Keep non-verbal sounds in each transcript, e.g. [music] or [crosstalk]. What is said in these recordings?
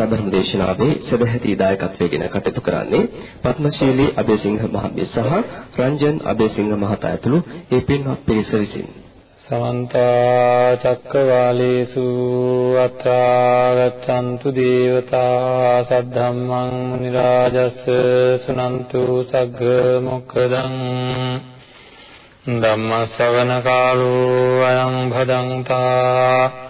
එලෙසින් සදහම් දේශනාවේ සදැහැති දායකත්වයෙන් කටයුතු කරන්නේ පත්මශීලී අබේසිංහ මහත්මිය සහ රංජන් අබේසිංහ මහතා ඇතුළු ඒ පින්වත් පිරිස විසින්. සමන්ත චක්කවාලේසු අත්‍රා ගච්ඡන්තු දේවතා සද්ධම්මං මුනි රාජස් සුනන්තු සග්ග මොක්ඛදං ධම්ම ශ්‍රවණ කාලෝ අයං භදංතා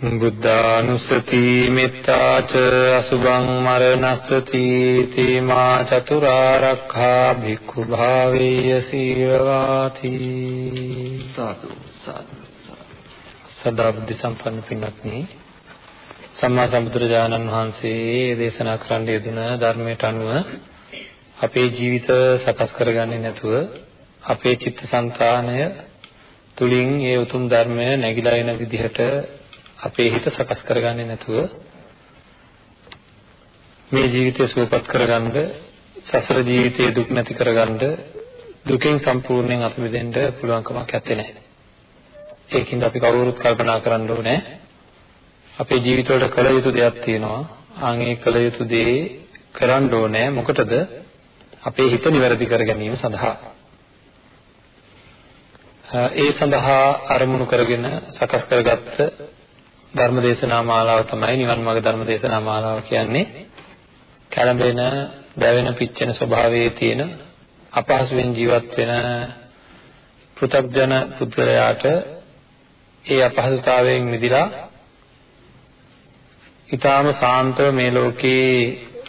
බුද්ධානුස්සති මෙත්තාච අසුභං මරණස්සති තීමා චතුරාර්යඛා භික්ඛු භාවේය සීලවාති සාදු සාදු සදා බුද්ධ සම්පන්න පින්වත්නි සම්මා සම්බුදුරජාණන් වහන්සේ දේශනා කරන්න යෙදුන ධර්මයට අනුව අපේ ජීවිත සකස් කරගන්නේ නැතුව අපේ චිත්තසංතානය තුලින් ඒ උතුම් ධර්මය නැగిලා එන විදිහට අපේ හිත සකස් කරගන්නේ නැතුව මේ ජීවිතය සුවපත් කරගන්න සසර ජීවිතයේ දුක් නැති කරගන්න දුකෙන් සම්පූර්ණයෙන් අත මිදෙන්න පුළුවන් කමක් නැත්තේ නෑ. ඒකින්ද අපි කවුරුත් කල්පනා කරන්න ඕනේ අපේ ජීවිතවල කළ යුතු දෙයක් තියෙනවා. ආන් ඒ කළ යුතු දේ කරන්න ඕනේ මොකටද? අපේ හිත නිවැරදි කර ගැනීම සඳහා. ඒ සඳහා අරමුණු කරගෙන සකස් කරගත්ත ධර්ම දේශනා මාලාව තමයි නිවන් මාර්ග ධර්ම දේශනා මාලාව කියන්නේ. කැළඹෙන, දැවෙන, පිච්චෙන ස්වභාවයේ තියෙන අපහසුවෙන් ජීවත් වෙන පෘථග්ජන පුද්ගලයාට ඒ අපහසුතාවයෙන් මිදලා ඊටාම සාන්තව මේ ලෝකේ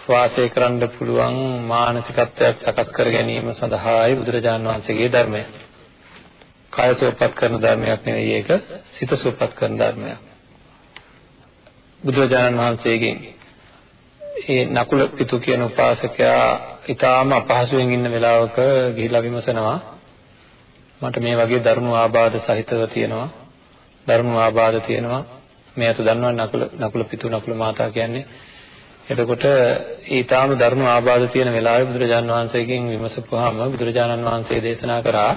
වාසය කරන්න පුළුවන් මානසිකත්වයක් සකස් කර ගැනීම සඳහායි බුදුරජාණන් වහන්සේගේ ධර්මය. කාය සුවපත් කරන ධර්මයක් නෙවෙයි ඒක සිත සුවපත් කරන ධර්මයක්. බුදුරජාණන් වහන්සේගෙන් ඒ නකුල පිතු කියන උපාසකයා ඊටාම අපහසුයෙන් ඉන්න වෙලාවක ගිහිලා විමසනවා. මට මේ වගේ දරුණු ආබාධ සහිතව තියෙනවා. දරුණු ආබාධ තියෙනවා. මේ අත දන්නවා නකුල නකුල පිතු නකුල මාතා කියන්නේ. එතකොට ඊටාම දරුණු ආබාධ තියෙන වෙලාවේ බුදුරජාණන් වහන්සේගෙන් විමසපුවාම බුදුරජාණන් වහන්සේ දේශනා කරා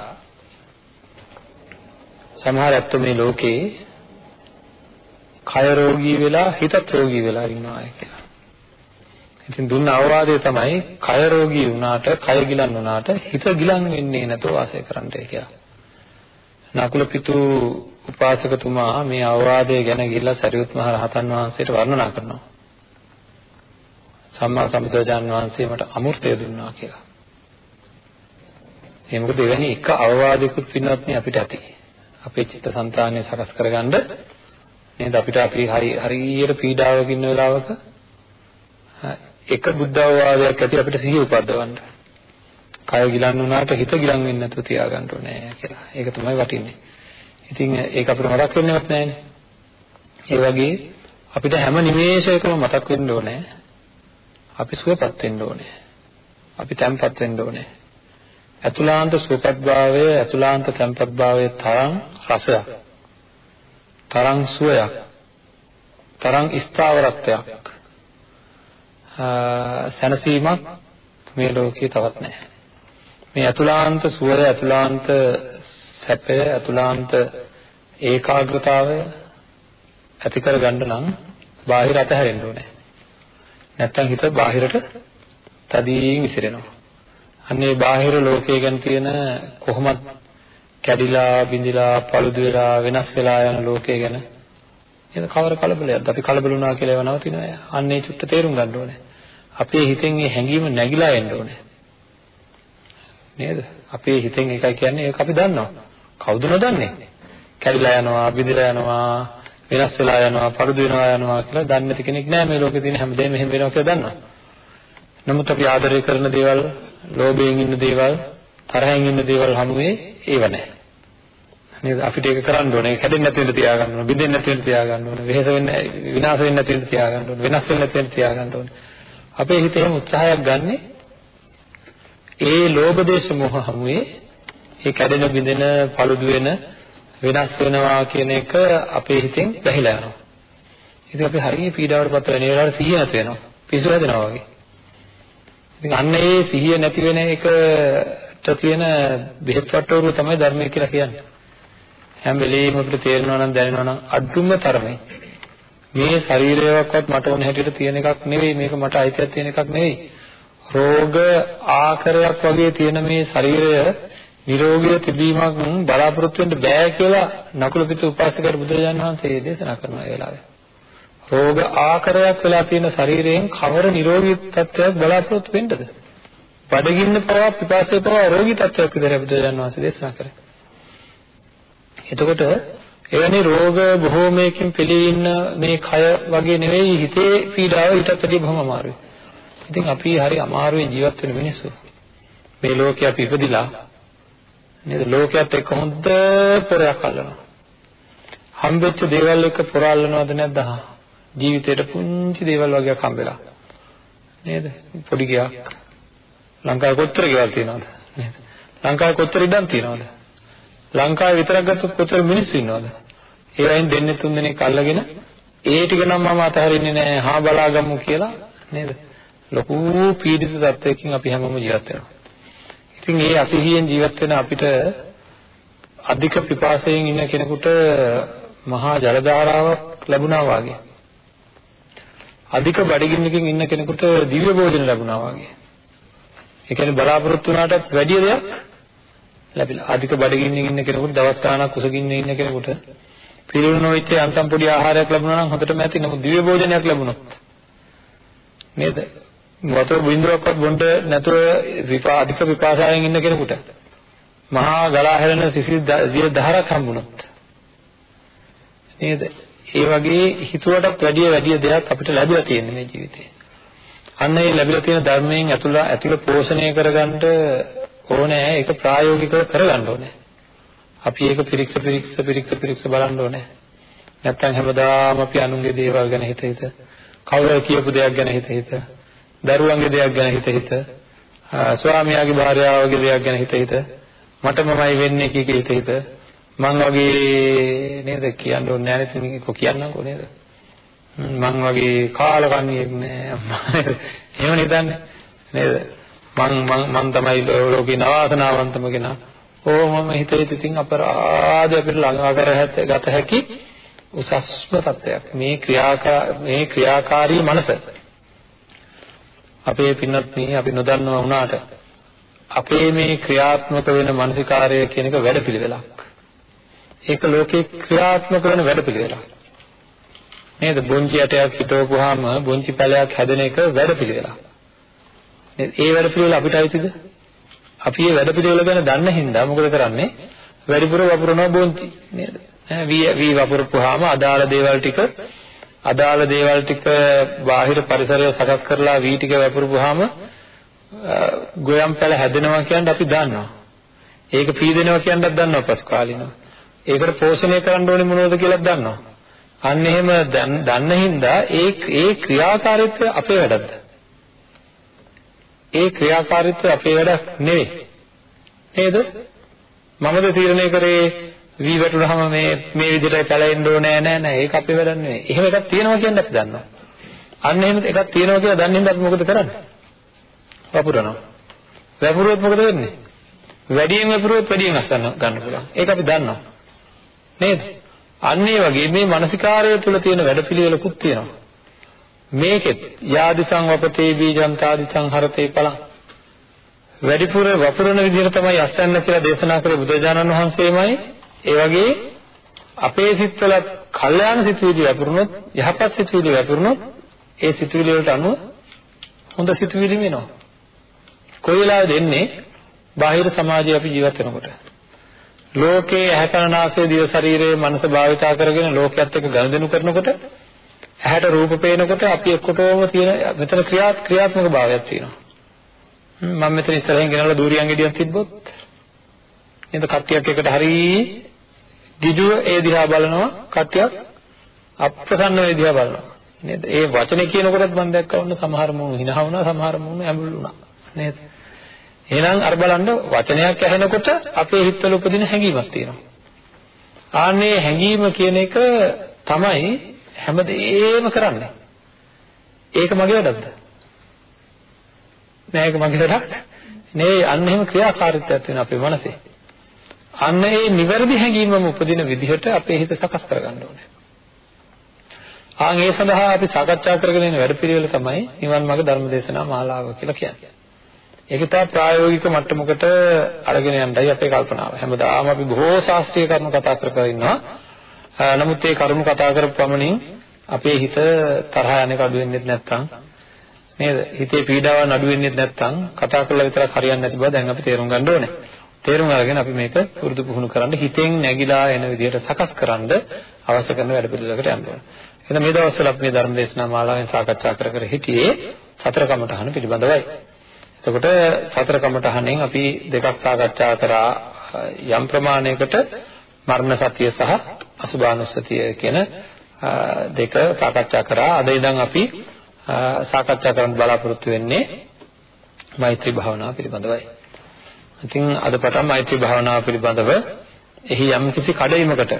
සමහර ඇත්තෝ මේ ලෝකේ කය රෝගී වෙලා හිතත් රෝගී වෙලා ඉන්නවා කියලා. ඉතින් දුන්න අවවාදය තමයි කය රෝගී වුණාට කය ගිලන් වුණාට හිත ගිලන් වෙන්නේ නැතුව වාසය කරන්නයි කියලා. නකුල පිතු උපාසකතුමා මේ අවවාදය ගැන ගිහිල්ලා සරියුත් මහ රහතන් වහන්සේට වර්ණනා කරනවා. සම්මා සම්බුදුරජාන් වහන්සේ මට අමෘතය දුන්නා කියලා. ඒ මොකද එවැනි එක අවවාදයකුත් පින්වත්නි අපිට ඇති. අපේ චිත්තසංතානය සකස් කරගන්න නේද අපිට අපි හරි හරියට පීඩාවක ඉන්න වෙලාවක එක බුද්ධ අවවාදයක් ඇති අපිට සිහිය උපද්දවන්න. කය ගිලන් වුණාට හිත ගිලන් වෙන්නේ නැතුව තියාගන්න ඕනේ කියලා. ඒක තමයි වටින්නේ. ඉතින් ඒක අපිට මතක් වෙන්නේවත් නැහැනේ. ඒ වගේ අපිට හැම නිමේෂයකම මතක් වෙන්න ඕනේ. අපි සුවපත් වෙන්න ඕනේ. අපි තැම්පත් වෙන්න ඕනේ. අතුලාන්ත සුවපත්භාවය, අතුලාන්ත තැම්පත්භාවය තරම් රසයක්. තරම් සුවයක් තරම් ස්ථාවරත්වයක් සැනසීමක් මේ ලෝකේ තවත් නැහැ. මේ අතුලාන්ත සුවය අතුලාන්ත සැපය අතුලාන්ත ඒකාග්‍රතාවය ඇති කර ගන්න නම් බාහිර අතහැරෙන්න ඕනේ. නැත්තම් හිත බාහිරට තදින් විසිරෙනවා. අන්නේ බාහිර ලෝකයේ ගැන තියෙන කොහොමද කැඩිලා බිඳිලා paludu වෙලා වෙනස් වෙලා යන ලෝකය ගැන. එන කවර කලබලයක්ද? අපි කලබල වුණා කියලා ඒව නවතිනවා. අන්නේ චුට්ට තේරුම් ගන්න ඕනේ. අපේ හිතෙන් මේ හැඟීම නැగిලා එන්න ඕනේ. නේද? අපේ හිතෙන් එකයි කියන්නේ ඒක අපි දන්නවා. කවුද නොදන්නේ? කැඩිලා යනවා බිඳිලා යනවා වෙනස් වෙලා යනවා paludu වෙනවා යනවා කියලා දන්නේ නැති කෙනෙක් නෑ මේ ලෝකේ තියෙන හැමදේම එහෙම වෙනවා කියලා දන්නවා. නමුත් අපි ආදරය කරන දේවල් ලෝභයෙන් ඉන්න දේවල් තරහෙන් ඉන්න දේවල් හමුවේ ඒව නැහැ. නේද? අපිට ඒක කරන්න ඕනේ. කැඩෙන්නේ නැති වෙන්න තියාගන්න ඕනේ. බිඳෙන්නේ නැති වෙන්න තියාගන්න ඕනේ. වෙහෙස වෙන්නේ විනාශ වෙන්නේ නැති වෙන්න තියාගන්න ඕනේ. වෙනස් වෙන්නේ නැති වෙන්න තියාගන්න ඕනේ. අපේ හිතේ එහෙම උත්සාහයක් ගන්නෙ ඒ ලෝභ දේශ මොහ හමුවේ ඒ කැඩෙන බිඳෙන paludu වෙන වෙනස් වෙනවා කියන එක අපේ හිතෙන් වැහිලා යනවා. ඉතින් අපි හරිය පීඩාවටපත් වෙන වෙලාවට සිහිය නැති වෙනවා. පිසු හැදෙනවා වගේ. ඉතින් අන්න ඒ සිහිය නැති වෙන එකට තියෙන බෙහෙත් වට්ටෝරුව තමයි ධර්මය කියලා කියන්නේ. හැම වෙලෙම අපිට තේරෙනවා නම් දැනෙනවා නම් අඩුම තරමේ මේ ශරීරයවත් මට ඕන හැටියට තියෙන එකක් නෙවෙයි මේක මට අයිතියක් තියෙන එකක් නෙවෙයි. රෝග ආකාරයක් වගේ තියෙන මේ ශරීරය නිරෝගීව තිබීමක් බලාපොරොත්තු වෙන්න බෑ කියලා නකුල පිට උපාසකර බුදුරජාණන් වහන්සේ දේශනා කරන වෙලාවේ. රෝග ආකාරයක් වෙලා තියෙන ශරීරයෙන් කවර නිරෝගී තත්ත්වයක් බලාපොරොත්තු වෙන්නද? බඩගින්න පවා පිපාසය පවා රෝගී තත්ත්වයක් විදිහට බුදුරජාණන් වහන්සේ දේශනා කරේ එතකොට එවැනි රෝග බොහෝමයකින් පිළී ඉන්න මේ කය වගේ නෙවෙයි හිතේ පීඩාව ඊටත් වැඩිය බොහොම අමාරුයි. ඉතින් අපි හරි අමාරුවේ ජීවත් වෙන මිනිස්සු. මේ ලෝකේ අපි ඉපදිලා නේද ලෝකයට එක්ක හොඳ පොරයක් අල්ලනවා. හම්බෙච්ච දේවල් එක්ක පොර අල්ලනවද නැද්ද? ජීවිතේට පුංචි දේවල් වගේක් හම්බෙලා. නේද? පොඩි ගයක්. ලංකාවේ කොච්චර ගෙවල් තියෙනවද? නේද? ලංකාවේ කොච්චර ඉඩම් තියෙනවද? ලංකාවේ විතරක් ගත්තොත් කොච්චර මිනිස්සු ඉන්නවද? ඒ වයින් දෙන්නේ තුන් දෙනෙක් අල්ලගෙන ඒ ටික නම් මම අතහරින්නේ නැහැ. හා බලාගමු කියලා නේද? ලොකු පීඩිත තත්වයකින් අපි හැමෝම ජීවත් වෙනවා. ඉතින් මේ අසහියෙන් ජීවත් වෙන අපිට අධික පිපාසයෙන් ඉන්න කෙනෙකුට මහා ජල ධාරාවක් ලැබුණා වගේ. අධික බඩගින්නකින් ඉන්න කෙනෙකුට දිව්‍ය භෝජන ලැබුණා වගේ. ඒ කියන්නේ බලාපොරොත්තු වුණාටත් වැඩි දෙයක් ලැබිලා. අධික බඩගින්නෙන් ඉන්න කෙනෙකුට දවස් ගාණක් කුසගින්නේ ඉන්න කෙනෙකුට පිළිවෙල නොවිච්ච අන්තම් පොඩි ආහාරයක් ලැබුණා නම් හොඳටම ඇති. නමුත් දිව්‍ය භෝජනයක් ලැබුණොත් නේද? වතුර බින්දුවක්වත් බොන්න නැතුව විපා අධික විපාසයෙන් ඉන්න කෙනෙකුට මහා ගලා හැරෙන සිසිල් දිය දහරක් හම්බුනොත් නේද? ඒ වගේ හිතුවටත් වැඩිය වැඩිය දෙයක් අපිට ලැබිලා තියෙන මේ ජීවිතේ. අන්න ඒ ලැබිලා තියෙන ධර්මයෙන් ඇතුළ ඇතුළ පෝෂණය කරගන්න ඕනේ ඒක ප්‍රායෝගිකව කරගන්න ඕනේ. අපි ඒක පිරික්ස පිරික්ස පිරික්ස පිරික්ස බලන්න ඕනේ. නැත්තම් හැමදාම අපි අනුන්ගේ දේවල් ගැන හිත හිත කවුරු කියපු දෙයක් ගැන හිත හිත දරුවන්ගේ දෙයක් ගැන හිත හිත ස්වාමියාගේ භාර්යාවගේ දෙයක් ගැන හිත හිත මටමමයි වෙන්නේ කී කී හිත හිත මං වගේ නේද කියන්න ඕනේ නැහැ නේද මේක කියන්නම්කෝ නේද මං වගේ කාලකන්ණියෙක් නෑ එහෙම නිදන්නේ නේද මං මං මං තමයි ලෝකේ නවාසනාවන්තම කෙනා. ඕමම හිතේ තිතින් අපරාධ අපිට ළඟා කර ගත හැකි උසස්ම තත්ත්වයක්. මේ ක්‍රියාකා මේ ක්‍රියාකාරී මනස. අපේ පින්නත් මේ අපි නොදන්නවා වුණාට අපේ මේ ක්‍රියාත්මක වෙන මානසිකාරය කියන එක වැඩපිළිවෙලක්. ඒක ලෝකේ ක්‍රියාත්මක වෙන වැඩපිළිවෙලක්. නේද? බොන්චි යටයක් හිටවපුවාම බොන්චි පැලයක් හැදෙන එක වැඩපිළිවෙලක්. නේද? ඒ වැඩ පිළිවෙල අපිට අයිතිද? අපි මේ වැඩ පිළිවෙල ගැන දන්න හින්දා මොකද කරන්නේ? වැඩිපුර වපුරනවා බොන්ති නේද? ඈ වී වී වපුරපුවාම අදාළ දේවල් ටික අදාළ දේවල් ටික බාහිර පරිසරය සකස් කරලා වී ටික වපුරපුවාම ගොයම් පැල හැදෙනවා කියන්නේ අපි දන්නවා. ඒක පීදෙනවා කියන්නත් දන්නවා පසු කාලිනව. ඒකට පෝෂණය කරන්න ඕනේ මොනවද කියලා දන්නවා. අන්න එහෙම දන්න හින්දා ඒ ඒ ක්‍රියාකාරීත්වය අපේ වැඩක්ද? ඒ ක්‍රියාකාරීත්වය අපේ වැඩක් නෙවෙයි. නේද? මමද තීරණය කරේ වී වැටුනහම මේ මේ විදිහට පැලෙන්න ඕනේ නෑ නෑ ඒක අපේ වැඩක් නෙවෙයි. එහෙම එකක් තියෙනවා කියන්නේ අපි දන්නවා. අන්න එහෙම එකක් තියෙනවා කියලා දන්නේ නැත්නම් අපි මොකද කරන්නේ? වපුරනවා. වපුරුවොත් මොකද වෙන්නේ? වැඩියෙන් වපුරුවොත් වැඩියෙන් අස්සන්න ගන්න පුළුවන්. ඒක අපි දන්නවා. නේද? අන්න ඒ වගේ මේ මානසිකාරය තුළ තියෙන වැඩපිළිවෙලකුත් තියෙනවා. මේකෙත් යාදිසං වපතේ බීජං තාදිසං හරතේ පලං. වැඩිපුර වපුරන විදිහට තමයි අස්සන්න කියලා දේශනා කරේ බුදුරජාණන් වහන්සේමයි. ඒ වගේ අපේ සිත්වල කල්යාණ සිතුවිලි වපුරුනොත් යහපත් සිතුවිලි වපුරුනොත් ඒ සිතුවිලි වලට අනුව හොඳ සිතුවිලි වෙනවා. කොයි වෙලාවෙද එන්නේ? බාහිර සමාජයේ අපි ජීවත් වෙනකොට. ලෝකයේ ඇහැ කන නාසය දිව ශරීරයේ මනස භාවිතා කරගෙන ලෝකයේත් එක්ක ගනුදෙනු කරනකොට ඇහැට රූප පේනකොට අපි එක්කොටම තියෙන මෙතන ක්‍රියාත් ක්‍රියාත්මක භාවයක් තියෙනවා. මම මෙතන ඉස්සරහින් ගෙනල්ලා දූරියන් ගෙඩියක් තිබ්බොත් නේද කට්ටියක් එකට හරි ගිජුව ඒ දිහා බලනවා කට්ටියක් අප්‍රසන්න වේ දිහා බලනවා. නේද? ඒ වචනේ කියනකොටත් මම දැක්කා වුණ සමහර මොහොන හිනහ වුණා සමහර මොහොන ඇඹුල් වුණා. නේද? එහෙනම් අර බලන්න වචනයක් ඇහෙනකොට අපේ හිතවල උපදින හැඟීමක් තියෙනවා. ආන්නේ හැඟීම කියන එක තමයි හැමදේම කරන්නේ. ඒක මගේ වැඩක්ද? නෑ ඒක මගේ වැඩක් නේ. අන්න එහෙම ක්‍රියාකාරීත්වයක් වෙන අපේ මනසේ. අන්න ඒ නිවැරදි හැඟීමම උපදින විදිහට අපේ හිත සකස් කරගන්න ඕනේ. ආන් ඒ සඳහා අපි සාකච්ඡා කරගෙන යන වැඩපිළිවෙල තමයි නිවන් මාර්ග ධර්මදේශනා මාලාව කියලා කියන්නේ. ඒක තමයි ප්‍රායෝගික මට්ටමකට අරගෙන යන්නයි අපේ කල්පනාව. හැමදාම අපි බොහෝ ශාස්ත්‍රීය කරුණු කතා කර කර ඉන්නවා. නමුත් මේ කරුණු කතා කරපු පමණින් අපේ හිත තරහ යන එක අඩු වෙන්නේ නැත්නම් නේද? හිතේ පීඩාවන් අඩු වෙන්නේ නැත්නම් කතා කරලා විතරක් හරියන්නේ නැති බව දැන් අපි තේරුම් ගන්න ඕනේ. තේරුම් අරගෙන අපි මේක පුරුදු පුහුණු කරන්න හිතෙන් නැగిලා එන විදිහට සකස් කරන්න අවශ්‍ය කරන වැඩ පිළිවෙලකට යන්න ඕනේ. එහෙනම් මේ දවස්වල අපි මේ ධර්ම දේශනා මාලාවෙන් සාකච්ඡා කර කර හිටියේ සතර කමඨහන පිළිබඳවයි. එතකොට සතර කමඨහනෙන් අපි දෙකක් සාකච්ඡා කරා යම් ප්‍රමාණයකට මරණ සතිය සහ අසුභානුස්සතිය කියන දෙක සාකච්ඡා කරා. අද ඉඳන් අපි සාකච්ඡා කරන්න බලාපොරොත්තු වෙන්නේ මෛත්‍රී භාවනාව පිළිබඳවයි. ඉතින් අද පටන් මෛත්‍රී භාවනාව පිළිබඳව එහි යම් කිසි කඩයිමකට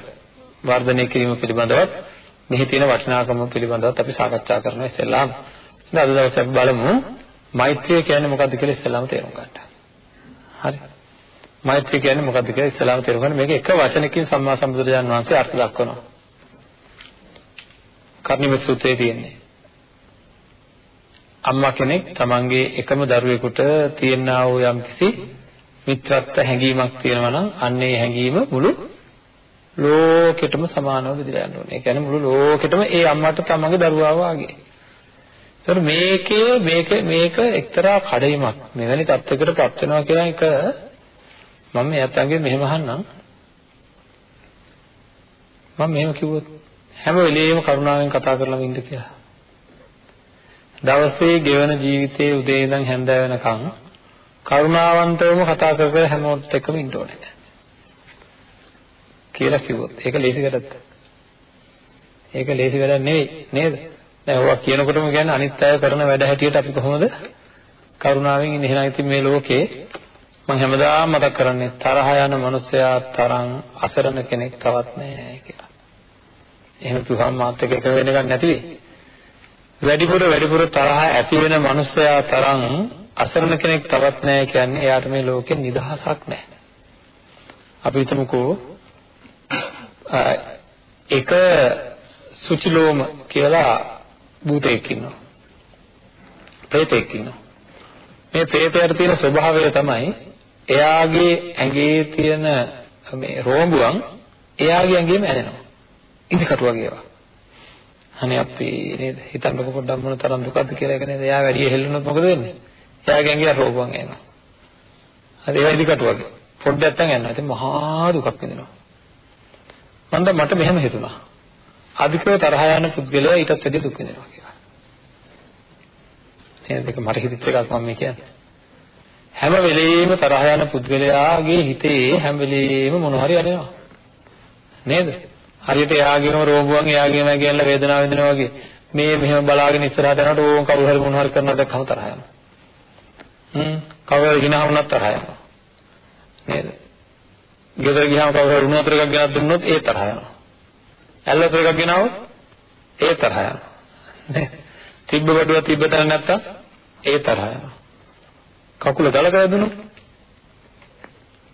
වර්ධනය කිරීම පිළිබඳවත් මෙහි තියෙන වටිනාකම පිළිබඳවත් අපි සාකච්ඡා කරනවා ඉස්සෙල්ලාම. ඉතින් අද දවසේ අපි බලමු මෛත්‍රිය කියන්නේ මොකක්ද කියලා ඉස්සෙල්ලාම තේරුම් ගන්න. හරි. මෛත්‍රිය කියන්නේ මොකක්ද කියලා ඉස්සෙල්ලාම තේරුම් ගන්න. මේක එක වචනකින් සම්මා සම්බුදුරජාණන් වහන්සේ අර්ථ දක්වනවා. කර්ණිමෙත් සූත්‍රයේ තියෙන්නේ. අම්මා කෙනෙක් තමන්ගේ එකම දරුවෙකුට තියෙනා වූ යම්කිසි මිත්‍රත්ව හැඟීමක් තියෙනවා නම් අන්න ඒ හැඟීම මුළු ලෝකෙටම සමානව බෙදලා යන්න ඕනේ. ඒ කියන්නේ මුළු ලෝකෙටම ඒ අම්මට තමන්ගේ දරුවා වාගේ. ඒතර මේකේ මේක මේක එක්තරා කඩයිමක්. මෙවැනි තත්යකට පත් වෙනවා කියන එක මම එයාටගේ මෙහෙම අහන්නම්. මම මෙහෙම කිව්වොත් හැම වෙලෙම කරුණාවෙන් කතා කරලා ඉන්න කියලා. දවසේ ගෙවන ජීවිතයේ උදේ ඉඳන් හැන්ද වෙනකන් කරුණාවන්තවම කතා කර කර හැමෝත් එක්කම ඉන්න ඕනේ. කියලා කිව්වොත් ඒක ලේසි වැඩක්ද? ඒක ලේසි වැඩක් නෙවෙයි නේද? දැන් ඔවා කියනකොටම කියන්නේ අනිත් අය කරන වැඩ හැටියට අපි කොහොමද කරුණාවෙන් ඉන්නේ එහෙනම් ඉතින් මේ ලෝකේ මම හැමදාම මතක් කරන්නේ තරහ යන මනුස්සයා තරම් අසරණ කෙනෙක් තවත් නැහැ කියලා. එහෙම කිව්වම මාත් එක්ක එක වෙන එකක් නැති වෙයි. වැඩිපුර වැඩිපුර තරහ ඇති වෙන මනුස්සයා තරම් අසරණ කෙනෙක් තවත් නැහැ කියන්නේ එයාට මේ ලෝකේ නිදහසක් නැහැ. අපි හිතමුකෝ එක සුචිලෝම කියලා භූතයෙක් ඉන්නවා. ප්‍රේතෙක් ඉන්නවා. මේ ප්‍රේතයට තියෙන ස්වභාවය තමයි එයාගේ ඇඟේ තියෙන මේ රෝඹුවන් එයාගේ ඇඟේම ඇනෙනවා. ඉදිකටු වගේ ඒවා. අනේ අපි නේද හිතන්නකො පොඩ්ඩක් මොන තරම් දුකද කියලා එක නේද එයා වැඩි හෙල්ලුනොත් මොකද වෙන්නේ? එයාගේ ඇඟේ රෝගුවන් එනවා. හරි ඒ ඉදිකටු වගේ. පොඩ්ඩක් නැත්තම් යනවා. ඉතින් මහා දුකක් විඳිනවා. මන්ද මට මෙහෙම හිතුණා. අධිකව තරහ යන පුද්ගලයා ඊටත් වැඩි දුක් විඳිනවා කියලා. එහෙනම් ඒක මට හිතෙච්ච එකක් මම කියන්නේ. හැම වෙලෙම තරහ යන පුද්ගලයාගේ හිතේ හැම වෙලෙම මොන හරි අරෙනවා. නේද? හරියට එයාගේම රෝගුවන් එයාගේම ඇඟෙල්ල වේදනාව විඳිනවා වගේ. මේ මෙහෙම බලාගෙන ඉස්සරහට යනකොට ඕම් කවුරු හරි මොන හරි කරනවා දැක්කම තරහ යනවා. හ්ම් කවුරු hina වුණත් තරහ යනවා. නේද? ගෙදර ගියාම කවුරු හරි උණු වතුර එකක් ගෙනත් දුන්නොත් ඒ තරහ යනවා. ඇල් වතුර එකක් ගෙනාවොත් ඒ තරහ යනවා. නේද? තිබ්බ බඩුව තිබ්බ තැන නැත්තම් ඒ තරහ යනවා. කකුල ගලකලා දුන්නොත්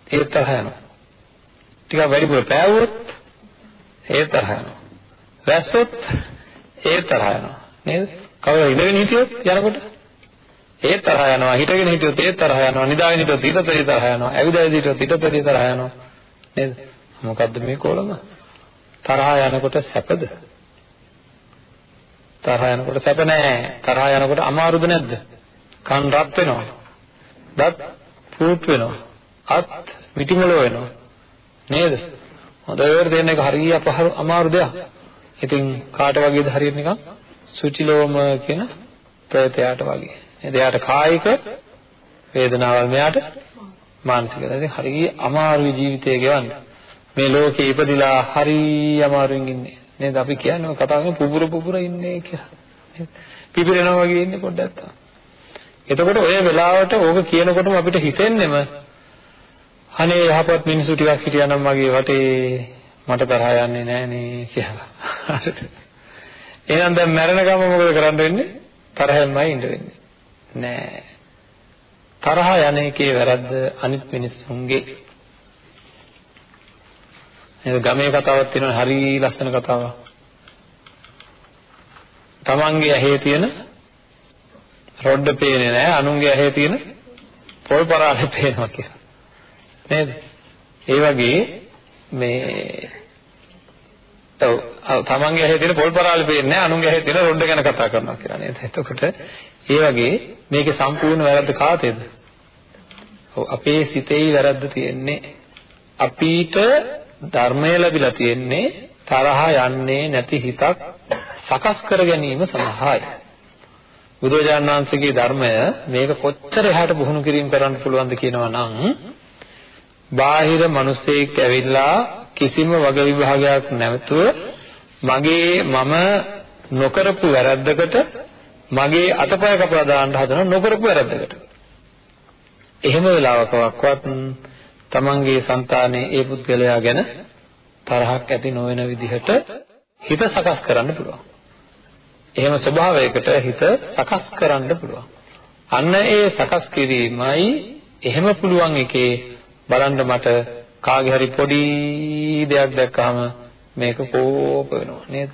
ඒ තරහ යනවා. ටිකක් වැඩිපුර පෑවුවොත් ඒ තරහ යනවා. වැස්සොත් ඒ තරහ යනවා. නේද? කවුරු ඉඳගෙන හිටියොත් යනකොට ඒ තරහ යනවා. හිටගෙන හිටියොත් ඒ තරහ යනවා. නිදාගෙන හිටියොත් ඊටත් වැඩි තරහ යනවා. ඇවිදලා හිටියොත් ඊටත් වැඩි තරහ යනවා. නේද? මොකද්ද මේ කොළම? තරහ යනකොට සැපද? තරහ යනකොට සැප නෑ. තරහ යනකොට අමාරුද නැද්ද? කන් රත් වෙනවා. දත් පුත් වෙනවා. අත් මිටිමොළ වෙනවා. නේද? හොඳට තේරෙන එක හරිය අපහරු අමාරු දෙයක්. ඉතින් කාට වගේද හරියට නිකන් සුචිලෝම කියන ප්‍රේතයාට වගේ. නේද? එයාට කායික වේදනාවල් මෙයාට මානසික. ඉතින් හරිය අමාරු ජීවිතය ගෙවන්න. මේ ලෝකේ ඉපදිලා හරි අමාරුවෙන් ඉන්නේ. නේද? අපි කියන්නේ කතා කරන පුපුර පුපුර ඉන්නේ කියලා. පිපිරෙනවා වගේ ඉන්නේ පොඩ්ඩක් තා. එතකොට ඔය වෙලාවට ඕක කියනකොටම අපිට හිතෙන්නෙම අනේ යහපත් මිනිස්සු ටිකක් හිටියානම් මගේ වටේ මට තරහ යන්නේ නැහනේ කියලා. [laughs] එහෙනම් දැන් මැරෙන ගම මොකද කරන්න වෙන්නේ? තරහෙන්මයි ඉඳ වෙන්නේ. නෑ. තරහ යන එකේ වැරද්ද අනිත් මිනිස්සුන්ගේ. නේද ගමේ කතාවක් තියෙනවා හරි ලස්සන කතාවක්. තමන්ගේ ඇහි තියෙන රොඩ්ඩ පේන්නේ නැහැ අනුන්ගේ ඇහි තියෙන පොල් පරාලේ පේනවා කියලා. නේද? ඒ වගේ මේ ඔව් තමන්ගේ ඇහි තියෙන පොල් පරාලේ පේන්නේ නැහැ අනුන්ගේ ඇහි තියෙන රොඩ්ඩ ගැන කතා කරනවා කියලා නේද? එතකොට ඒ වගේ මේකේ සම්පූර්ණ වැරද්ද කාටේද? ඔව් අපේ සිතේ වැරද්ද තියෙන්නේ අපිට ධර්මය ලැබිලා තියෙන්නේ තරහ යන්නේ නැති හිතක් සකස් කර ගැනීම සඳහායි. බුදුරජාණන් වහන්සේගේ ධර්මය මේක කොච්චර එහාට පුහුණු කිරීම කරන්න පුළුවන්ද කියනවා නම් බාහිර මිනිස්සෙක් ඇවිල්ලා කිසිම වග විභාගයක් නැවතුව මගේ මම නොකරපු වැරද්දකට මගේ අතපය කපලා දාන්න හදන නොකරපු වැරද්දකට එහෙම වෙලාවකවත් තමන්ගේ సంతානයේ ඒ පුද්ගලයා ගැන තරහක් ඇති නොවන විදිහට හිත සකස් කරන්න පුළුවන්. එහෙම ස්වභාවයකට හිත සකස් කරන්න පුළුවන්. අන්න ඒ සකස් කිරීමයි එහෙම පුළුවන් එකේ බලන්න මට කාගේ හරි පොඩි දෙයක් දැක්කම මේක කෝප වෙනවා නේද?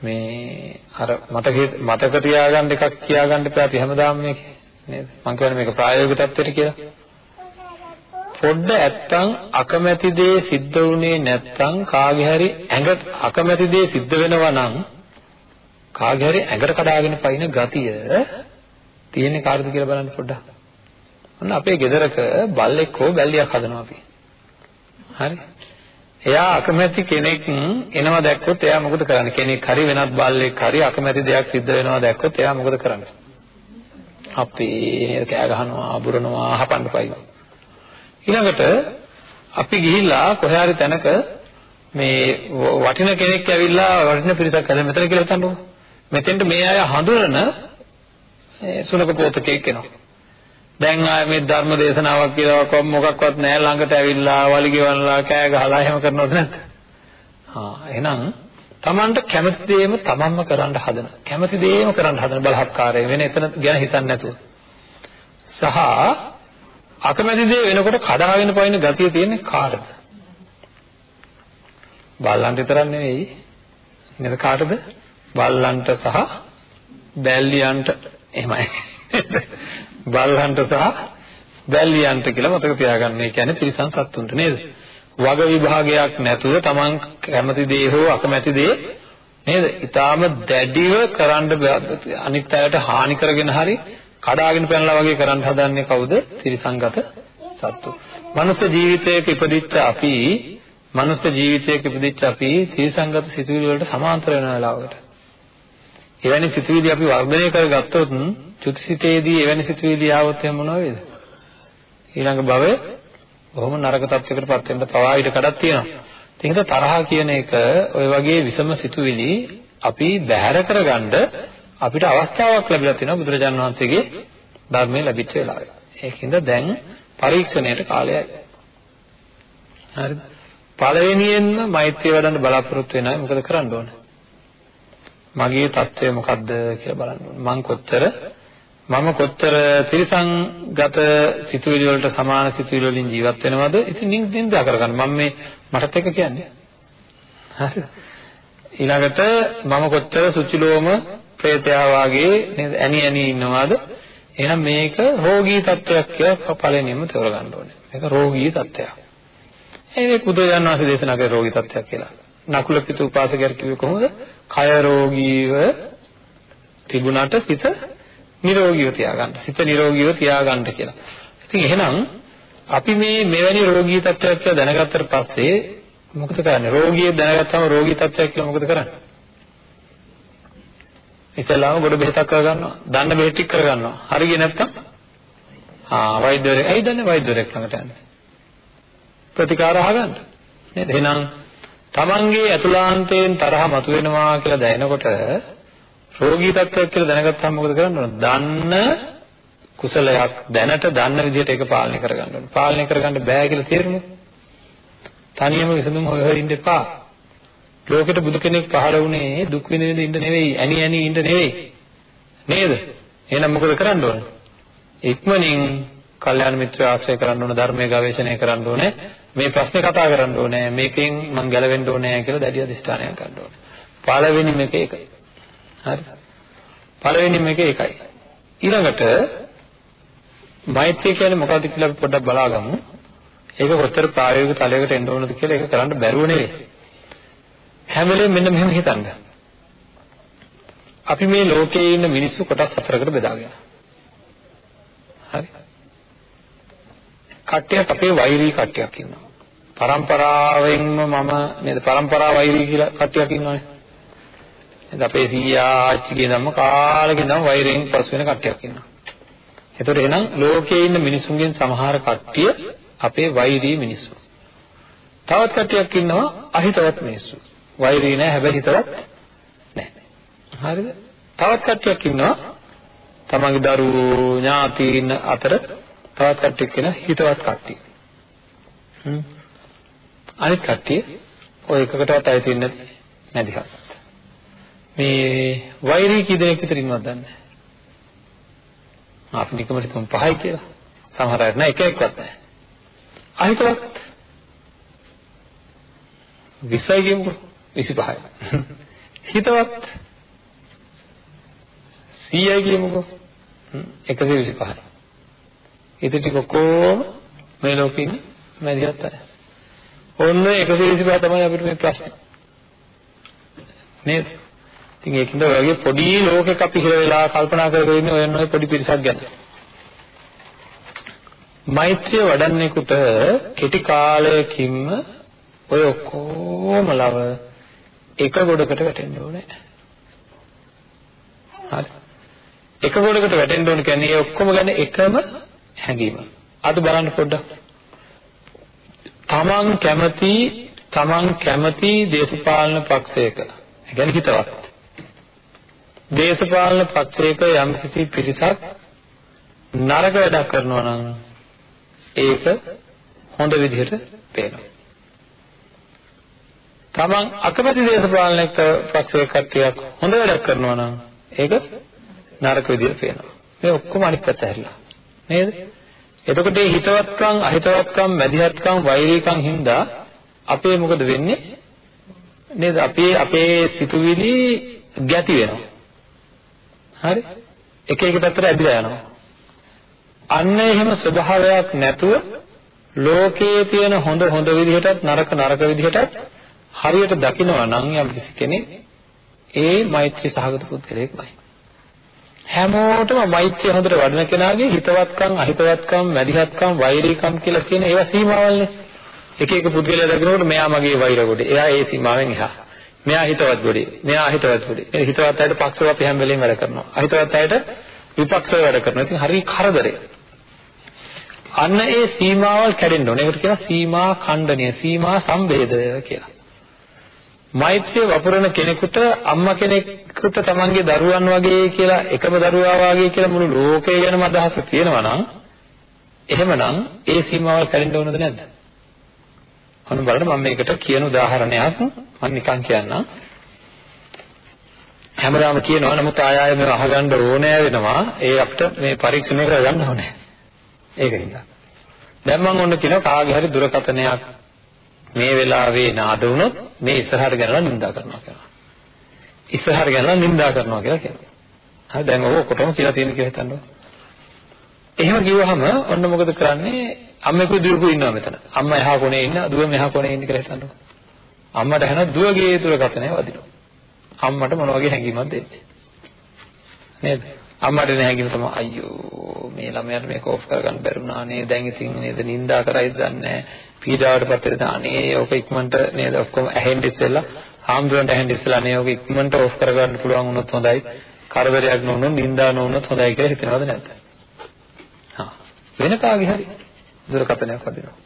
මේ අර මතක මතක තියාගන්න එකක් කියාගන්න එපා අපි හැමදාම මේක නේද? මම කියන්නේ මේක ප්‍රායෝගික තත්ත්වයට කියලා. පොඩ්ඩ ඇත්තම් අකමැති දේ සිද්ධ වුණේ නැත්තම් කාගේ හරි ඇඟ අකමැති දේ සිද්ධ වෙනවා නම් කාගේ හරි ඇඟට කඩාගෙන පයින් ගතිය තියෙන්නේ කාටද කියලා බලන්න පොඩ්ඩක්. ඔන්න අපේ ගෙදරක බල්ලෙක් හෝ බැල්ලියක් හදනවා අපි. හරි. එයා අකමැති කෙනෙක් එනවා දැක්කොත් එයා මොකද කරන්නේ? කෙනෙක් හරි වෙනත් බල්ලෙක් හරි අකමැති දෙයක් සිද්ධ වෙනවා දැක්කොත් එයා මොකද කරන්නේ? අපි කෑ ගහනවා, අබුරනවා, හපන්න පයින්නවා. ඊළඟට අපි ගිහිල්ලා කොහේ හරි තැනක මේ වටින කෙනෙක් ඇවිල්ලා වටින පිරිසක් ඇවිල්ලා මෙතන කියලා හිතන්නකෝ. මෙතෙන්ට මේ අය හඳුනන සුනක පොතකෙක් එනවා. දැන් ආය මේ ධර්ම දේශනාවක් කියලා මොකක්වත් නැහැ ළඟට ඇවිල්ලා වලිගෙවන්ලා කෑ ගහලා එහෙම කරනවද නැද්ද? හා එහෙනම් Tamanට කැමති දේම තමන්ම කරන්න හදන. කැමති දේම කරන්න හදන බලහත්කාරය වෙන එතන ගැන හිතන්නේ නැතුව. සහ අකමැති දේ වෙනකොට කඩාගෙන පයින් ගතිය තියෙන්නේ කාටද? බල්ලන්ට විතරක් නෙවෙයි. නේද කාටද? බල්ලන්ට සහ බැල්ලියන්ට එහෙමයි. බල්ලන්ට සහ බැල්ලියන්ට කියලා මතක තියාගන්න. ඒ කියන්නේ තිරිසන් සත්තුන්ට නේද? වග විභාගයක් නැතුව Taman කැමති දේ හෝ අකමැති දේ නේද? ඊටාම දැඩිව කරන්න අනිත් අයට හානි කරගෙන හරි කඩාගෙන පැනලා වගේ කරන්න හදන්නේ කවුද? තිරිසංගත සත්තු. මනුෂ්‍ය ජීවිතයක ඉපදිච්ච අපි මනුෂ්‍ය ජීවිතයක ඉපදිච්ච අපි තිරිසංගත සිතුවිලි වලට සමාන්තර වෙන වෙලාවකට. එවැනි සිතුවිලි අපි වර්ධනය කරගත්තොත් චුතිසිතේදී එවැනි සිතුවිලි ආවොත් එහෙම මොනව වේද? ඊළඟ භවය බොහොම නරක තත්යකටපත් වෙන්න පවා ඊට කඩක් තියෙනවා. ඒකද තරහා කියන එක ওই වගේ විසම සිතුවිලි අපි බැහැර කරගන්න අපිට අවස්ථාවක් ලැබිලා තිනවා බුදුරජාණන් වහන්සේගේ ධර්මය ලැබිච්ච වෙලාවේ. ඒකින්ද දැන් පරීක්ෂණයට කාලයයි. හරිද? පළවෙනියෙන්ම මෛත්‍රිය වඩන්න බලාපොරොත්තු වෙනවා. මොකද කරන්න ඕන? මගේ தত্ত্বය මොකද්ද කියලා බලන්න ඕන. මං කොච්චර මම කොච්චර ත්‍රිසංගත සිතුවිලි වලට සමාන සිතුවිලි වලින් ජීවත් වෙනවද? ඉතින් නින්දා කරගන්න. මම මේ මටත් එක කියන්නේ. හරිද? ඊළඟට මම කොච්චර සුචිලෝම ප්‍රේතයා වාගේ නේද ඇනි ඇනි ඉන්නවද? එහෙනම් මේක රෝගී තත්වයක් කියලා පළවෙනියෙන්ම තෝරගන්න ඕනේ. මේක රෝගී තත්වයක්. ඒක බුදුරජාණන් වහන්සේ දේශනා කරේ රෝගී තත්වයක් කියලා. නකුල පිට උපාසකයන් කිව්වේ කොහොමද? කය රෝගීව තිබුණාට සිත නිරෝගීව තියාගන්න. සිත නිරෝගීව තියාගන්න කියලා. ඉතින් එහෙනම් අපි මේ මෙවැනි රෝගී තත්ත්වයක් කියලා දැනගත්තට පස්සේ මොකද කරන්නේ? රෝගියෙක් දැනගත්තම රෝගී තත්ත්වයක් කියලා මොකද කරන්නේ? ඉතලාම ගොඩ බෙහෙතක් කරගන්නවා. දන්න බෙහෙත් ටික කරගන්නවා. හරියන්නේ නැත්තම් ආ වෛද්‍යවරයෙක් ඇයි දන්නේ වෛද්‍යවරයෙක් ළඟට යන්නේ. ප්‍රතිකාර අහගන්න. නේද? එහෙනම් තමන්ගේ ඇතුළාන්තයෙන් තරහ මතුවෙනවා කියලා දැනෙනකොට රෝගී තත්ත්වයක් කියලා දැනගත්තාම මොකද කරන්න ඕන? දන්න කුසලයක් දැනට දන්න විදිහට ඒක පාලනය කරගන්න ඕන. පාලනය කරගන්න බෑ කියලා තේරුණොත් තනියම විසඳුම හොය හොය ඉන්න එපා. ලෝකෙට බුදු කෙනෙක් පහළ වුණේ දුක් විඳ විඳ ඉන්න නෙවෙයි, ඇනි ඇනි ඉන්න නෙවෙයි. නේද? එහෙනම් මොකද කරන්න ඕන? ඉක්මනින් කල්යාණ මිත්‍ර ආශ්‍රය කරන්න ඕන, ධර්මයේ ගවේෂණය කරන්න ඕනේ. මේ ප්‍රශ්නේ කතා කරන්න ඕනේ. මේකෙන් මම ගැලවෙන්න ඕනේ කියලා දැඩි අධිෂ්ඨානයක් ගන්න ඕනේ. පළවෙනි මේක ඒකයි. හරි. පළවෙනි මේක ඒකයි. ඊළඟට මෛත්‍රිය කියන්නේ මොකක්ද කියලා අපි පොඩ්ඩක් බලාගමු. ඒක කොතර ප්‍රායෝගික තලයකට එන්න ඕනද කියලා ඒක කරන්න බැරුව නෙවෙයි. හැම වෙලේම මෙන්න මෙහෙම හිතන්න. අපි මේ ලෝකයේ ඉන්න මිනිස්සු කොටස් හතරකට බෙදාගෙන. හරි. කට්ටියක් අපේ වෛරී කට්ටියක් ඉන්නවා. પરම්පරාවෙන්ම මම නේද પરම්පරා වෛරී කියලා කට්ටියක් ඉන්නවනේ. නේද අපේ සීයා ආච්චිගේ නම කාලෙකින් නම් වෛරයෙන් පස් වෙන කට්ටියක් ඉන්නවා. ඒතකොට එහෙනම් ලෝකයේ ඉන්න මිනිසුන්ගෙන් සමහර කට්ටිය අපේ වෛරී මිනිස්සු. තවත් කට්ටියක් ඉන්නවා අහිතවත් මිනිස්සු. වෛරී නෑ හැබැයි හිතවත් නෑ. හරිද? තවත් කට්ටියක් ඉන්නවා තමන්ගේ දරුවෝ ඥාතීන් අතර තවත් කට්ටියක් ඉන්න හිතවත් කට්ටිය. හ්ම්. අනිත් කට්ටිය ඔය එකකටවත් අයිති වෙන්නේ නැති මේ වෛරී කී දෙනෙක් විතර ඉන්නවද දන්නේ අපි නිකමට තුන් පහයි කියලා. සමහර අය නෑ එක එක්කවත් නෑ. අහිතවත් 20යි කියමුකෝ 25යි. හිතවත් 100යි කියමුකෝ 125යි. ඉතින් ටික කොහොම මේ ලෝකෙ ඉන්නේ මැදිහත් අය. ඔන්න 125 තමයි අපිට මේ ප්‍රශ්නේ. නේද? ඉතින් ඒකින්ද ඔයගේ පොඩි ලෝකෙක අපි හිර වෙලා කල්පනා කරගෙන ඉන්නේ ඔයන් ඔය පොඩි පිරිසක් ගැන. මෛත්‍රිය වඩන්නෙකුට කෙටි කාලයකින්ම ඔය ඔක්කොම ලව එක ගොඩකට වැටෙන්න ඕනේ. හරි. එක ගොඩකට වැටෙන්න ඕන කියන්නේ ඒ ඔක්කොම ගැන එකම හැඟීම. අද බලන්න පොඩ්ඩක්. තමන් කැමති තමන් කැමති දේශපාලන පක්ෂයක. ඒ කියන්නේ හිතවත්. දේශපාලන පක්ෂයක යම්කිසි පිරිසක් නරක වැඩක් කරනවා නම් ඒක හොඳ විදිහට පේනවා. තමන් අකමැති දේශපාලනයක පක්ෂයක කට්ටියක් හොඳ වැඩක් කරනවා නම් ඒක නරක විදිහට පේනවා. මේ ඔක්කොම අනිත් පැත්ත හැරිලා. නේද? එතකොට මේ හිතවත්කම්, අහිතවත්කම්, මැදිහත්කම්, වෛරීකම් හින්දා අපේ මොකද වෙන්නේ? නේද? අපේ අපේ සිතුවිලි ගැති වෙනවා. හරි? එක එක පැත්තට ඇදිලා යනවා. අන්න එහෙම ස්වභාවයක් නැතුව ලෝකයේ තියෙන හොඳ හොඳ විදිහටත් නරක නරක විදිහටත් හරියට දකිනවා නම් යම් කෙනෙක් ඒ මෛත්‍රී සහගත පුද්ගලයෙක්මයි. හැමෝටම මෛත්‍රිය හොඳට වඩන කෙනාගේ හිතවත්කම් අහිතවත්කම් මැදිහත්කම් වෛරීකම් කියලා කියන ඒවා සීමාවල්නේ. එක එක පුද්ගලයා දකිනකොට මෙයා මගේ වෛර කොටේ. එයා ඒ සීමාවෙන් එහා. මෙයා හිතවත් ගොඩේ. මෙයා අහිතවත් ගොඩේ. ඒ හිතවත් අයට පක්ෂව අපි හැම වෙලෙම වැඩ කරනවා. අහිතවත් අයට විපක්ෂව වැඩ කරනවා. ඉතින් හරි කරදරේ. අන්න ඒ සීමාවල් කැඩෙන්න ඕනේ. ඒකට කියනවා සීමා ඛණ්ඩනය, සීමා සම්බේධය කියලා. මෛත්‍රිය වපුරන කෙනෙකුට අම්මා කෙනෙකුට තමන්ගේ දරුවන් වගේ කියලා එකම දරුවා වගේ කියලා මුළු ලෝකය ගැනම අදහස තියෙනවා නම් එහෙමනම් ඒ සීමාවල් කැඩෙන්න ඕනද නැද්ද? අන්න බලන්න මම මේකට කියන උදාහරණයක් මම නිකන් කියන්නම්. හැමදාම කියනවා නමුත් ආය ආය මේව අහගන්න ඕනෑ වෙනවා. ඒ අපිට මේ පරීක්ෂණය කරගන්න ඕනේ. ඒකින්ද. දැන් මම ඔන්න කියනවා කාගේ හරි දුරකථනයක් මේ වෙලාවේ නාද වුණොත් මේ ඉස්සරහට ගෙනලා නිඳා කරනවා කියලා. ඉස්සරහට ගෙනලා නිඳා කරනවා කියලා කියනවා. හරි දැන් ඔය ඔක්කොටම කියලා තියෙන කියලා හිතන්න. එහෙම කිව්වහම ඔන්න මොකද කරන්නේ? අම්මෙකුයි දුවකුයි ඉන්නවා මෙතන. අම්මා එහා කොනේ ඉන්න, දුව මෙහා කොනේ ඉන්න කියලා හිතන්නකො. අම්මට හැන දුවගේ දුරකථනය වදිනවා. අම්මට මොන වගේ හැඟීමක්ද එන්නේ? නේද? අම්මට එන හැඟීම තමයි අයියෝ මේ ළමයාට මේක ඕෆ් කරගන්න බැරුණා නේ. දැන් ඉතින් නේද නිඳා කරයිද දන්නේ නැහැ. පීඩාවටපත් වෙලා අනේ ඔක ඉක්මනට නේද? ඔක්කොම ඇහෙන්න ඉස්සෙල්ලා හාමුදුරන්ට ඇහෙන්න ඉස්සෙල්ලා අනේ ඔක ඉක්මනට ඕෆ් කරගන්න පුළුවන් වුණොත් හොඳයි. කරදරයක් නොවුනොත් නිඳා නොවුනොත් හොඳයි කියලා හිතනවද නැද්ද? හා. වෙන කාගේ හරි දුරකථනයක් වදිනවා.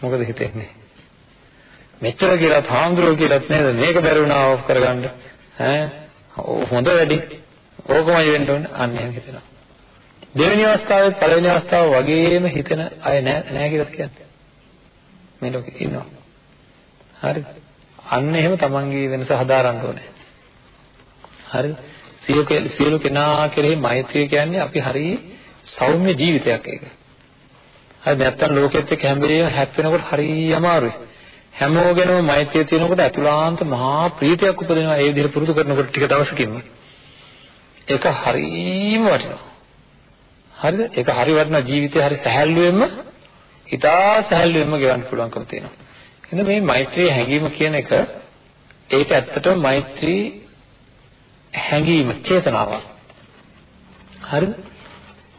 මොකද හිතෙන්නේ? මෙච්චර කියලා තාන්ද්‍රෝ කියලාත් නේද? මේක බැරි වුණා ඕෆ් කරගන්න. ඈ? හොඳ වැඩි. ඕකමයි වෙන්න ඕනේ. අන්න එහෙම හිතෙනවා. දෙවෙනි අවස්ථාවේ පළවෙනි අවස්ථාව වගේම හිතෙන අය නෑ නෑ කියලා කියන්නේ. මේ ලෝකේ ඉන්නවා. හරිද අන්න එහෙම තමන්ගේ වෙනස හදාරන්න ඕනේ. හරිද සියලු සියලු කෙනා කෙරෙහි මෛත්‍රිය කියන්නේ අපි හරි සෞම්‍ය ජීවිතයක් ඒක. හරි. නැත්තම් ලෝකෙත් එක්ක හැම වෙලේම හැප්පෙනකොට හරි අමාරුයි. හැමෝගෙනම මෛත්‍රිය තියෙනකොට අතුලාන්ත මහා ප්‍රීතියක් උපදිනවා ඒ විදිහට පුරුදු කරනකොට ටික දවසකින්ම. ඒක හරිම වටිනවා. හරිද? ඒක හරි වටිනා ජීවිතේ හරි සැහැල්ලුවෙන්ම ඉතා සැහැල්ලුවෙන්ම ගෙවන්න පුළුවන්කම තියෙනවා එහෙනම් මේ මෛත්‍රී හැඟීම කියන එක ඒක ඇත්තටම මෛත්‍රී හැඟීම චේතනාවක් හරිද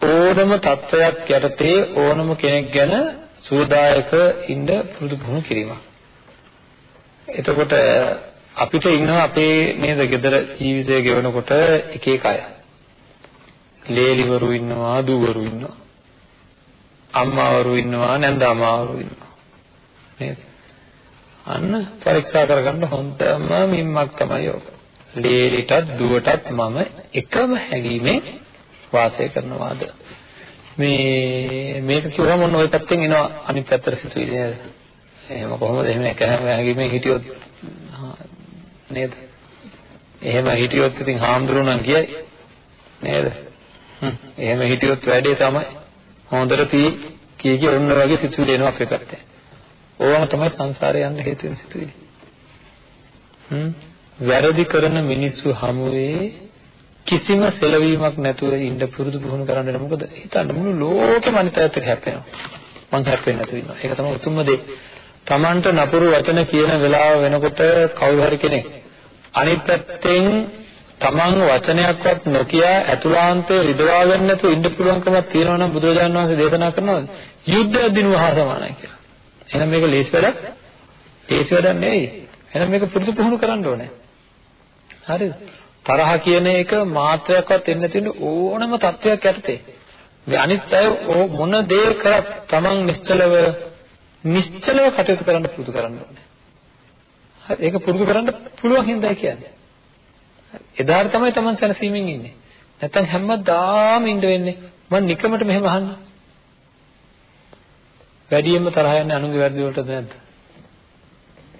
ඕනම තත්වයක් යටතේ ඕනම කෙනෙක් ගැන සුවදායක ඉන්න පුරුදු පුහුණු කිරීමක් එතකොට අපිට ඉන්නවා අපේ නේද gedara ජීවිතය ගෙවනකොට එක එක අය. ලේලිවරු ඉන්නවා, දුවරු ඉන්නවා. අම්මාවරු ඉන්නවා, නැන්දාමාවරු ඉන්නවා. නේද? අන්න පරීක්ෂා කරගන්න හොඳම මිම්මක් තමයි ඔක. ලේලිටත් දුවටත් මම එකම හැඟීමෙන් වාසය කරනවාද? මේ මේක කිව්වම ඔන්න ওই පැත්තෙන් එනවා අනිත් පැත්තට සිතුවිලි නේද? එහෙම කොහොමද එහෙම එක හැංගීමෙන් හිටියොත් නේද? එහෙම හිටියොත් ඉතින් හාමුදුරුවෝ නම් කියයි නේද? හ්ම් එහෙම හිටියොත් වැඩේ තමයි හොඳට තී කී කී ඔන්න වගේ සිතුවිලි එනවා අපේ පැත්තේ. ඕවම තමයි සංසාරේ යන්න හේතු වෙන සිතුවිලි. හ්ම් වැරදි කරන මිනිස්සු හමුවේ කිසිම සෙලවීමක් නැතුව ඉන්න පුරුදු පුහුණු කරන්න මොකද හිතන්න මුළු ලෝකෙම අනිත් පැත්තට හැප්පෙනවා. මං හැප්පෙන්නේ නැතුව ඉන්නවා. ඒක තමයි උතුම්ම දේ. Tamanට නපුරු වචන කියන වෙලාව වෙනකොට කවුරු හරි කෙනෙක් අනිත් පැත්තෙන් Taman වචනයක්වත් නොකිය ඇතුළාන්තයේ රිදවා ගන්න නැතුව ඉන්න පුළුවන්කමක් තියෙනවා නම් බුදුරජාණන් වහන්සේ දේශනා කරනවා යුද්ධය දිනුව හා සමානයි කියලා. එහෙනම් මේක ලේසි වැඩක්? ලේසි වැඩක් නෙවෙයි. එහෙනම් මේක පුරුදු පුහුණු කරන්න ඕනේ. හරිද? තරහ කියන එක මාත්‍රයක්වත් එන්න තියෙන ඕනම තත්වයක් යටතේ. මේ අනිත් අය මොන දේ කරත් Taman නිශ්චලව නිශ්චලව කටයුතු කරන්න පුරුදු කරන්න ඕනේ. හරි ඒක පුරුදු කරන්න පුළුවන් හින්දායි කියන්නේ. එදාට තමයි Taman සැනසීමෙන් ඉන්නේ. නැත්තම් හැමදාම ඉඳ වෙන්නේ මම නිකමට මෙහෙම අහන්න. වැඩියෙන්ම තරහ යන්නේ අනුන්ගේ වැරදි වලටද නැද්ද?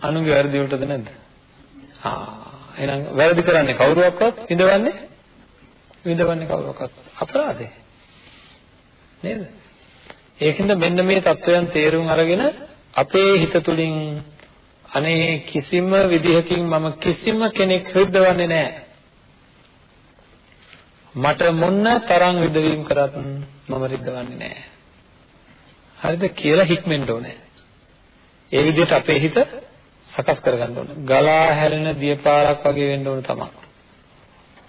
අනුන්ගේ වැරදි වලටද නැද්ද? ආ එහෙනම් වැරදි කරන්නේ කවුරුවක්වත් විඳවන්නේ විඳවන්නේ කවුරුවක්වත් අපරාධේ. නේද? ඒකින්ද මෙන්න මේ தත්වයන් තේරුම් අරගෙන අපේ හිත තුලින් අනේ කිසිම විදිහකින් මම කිසිම කෙනෙක් රිද්දවන්නේ නැහැ. මට මොන තරම් රිදවීම් කරත් මම රිද්දවන්නේ නැහැ. හරිද කියලා හික්මෙන්න ඕනේ. ඒ විදිහට අපේ හිත සකස් කරගන්න ඕනේ. ගලා හැරෙන දියපාරක් වගේ වෙන්න ඕනේ තමයි.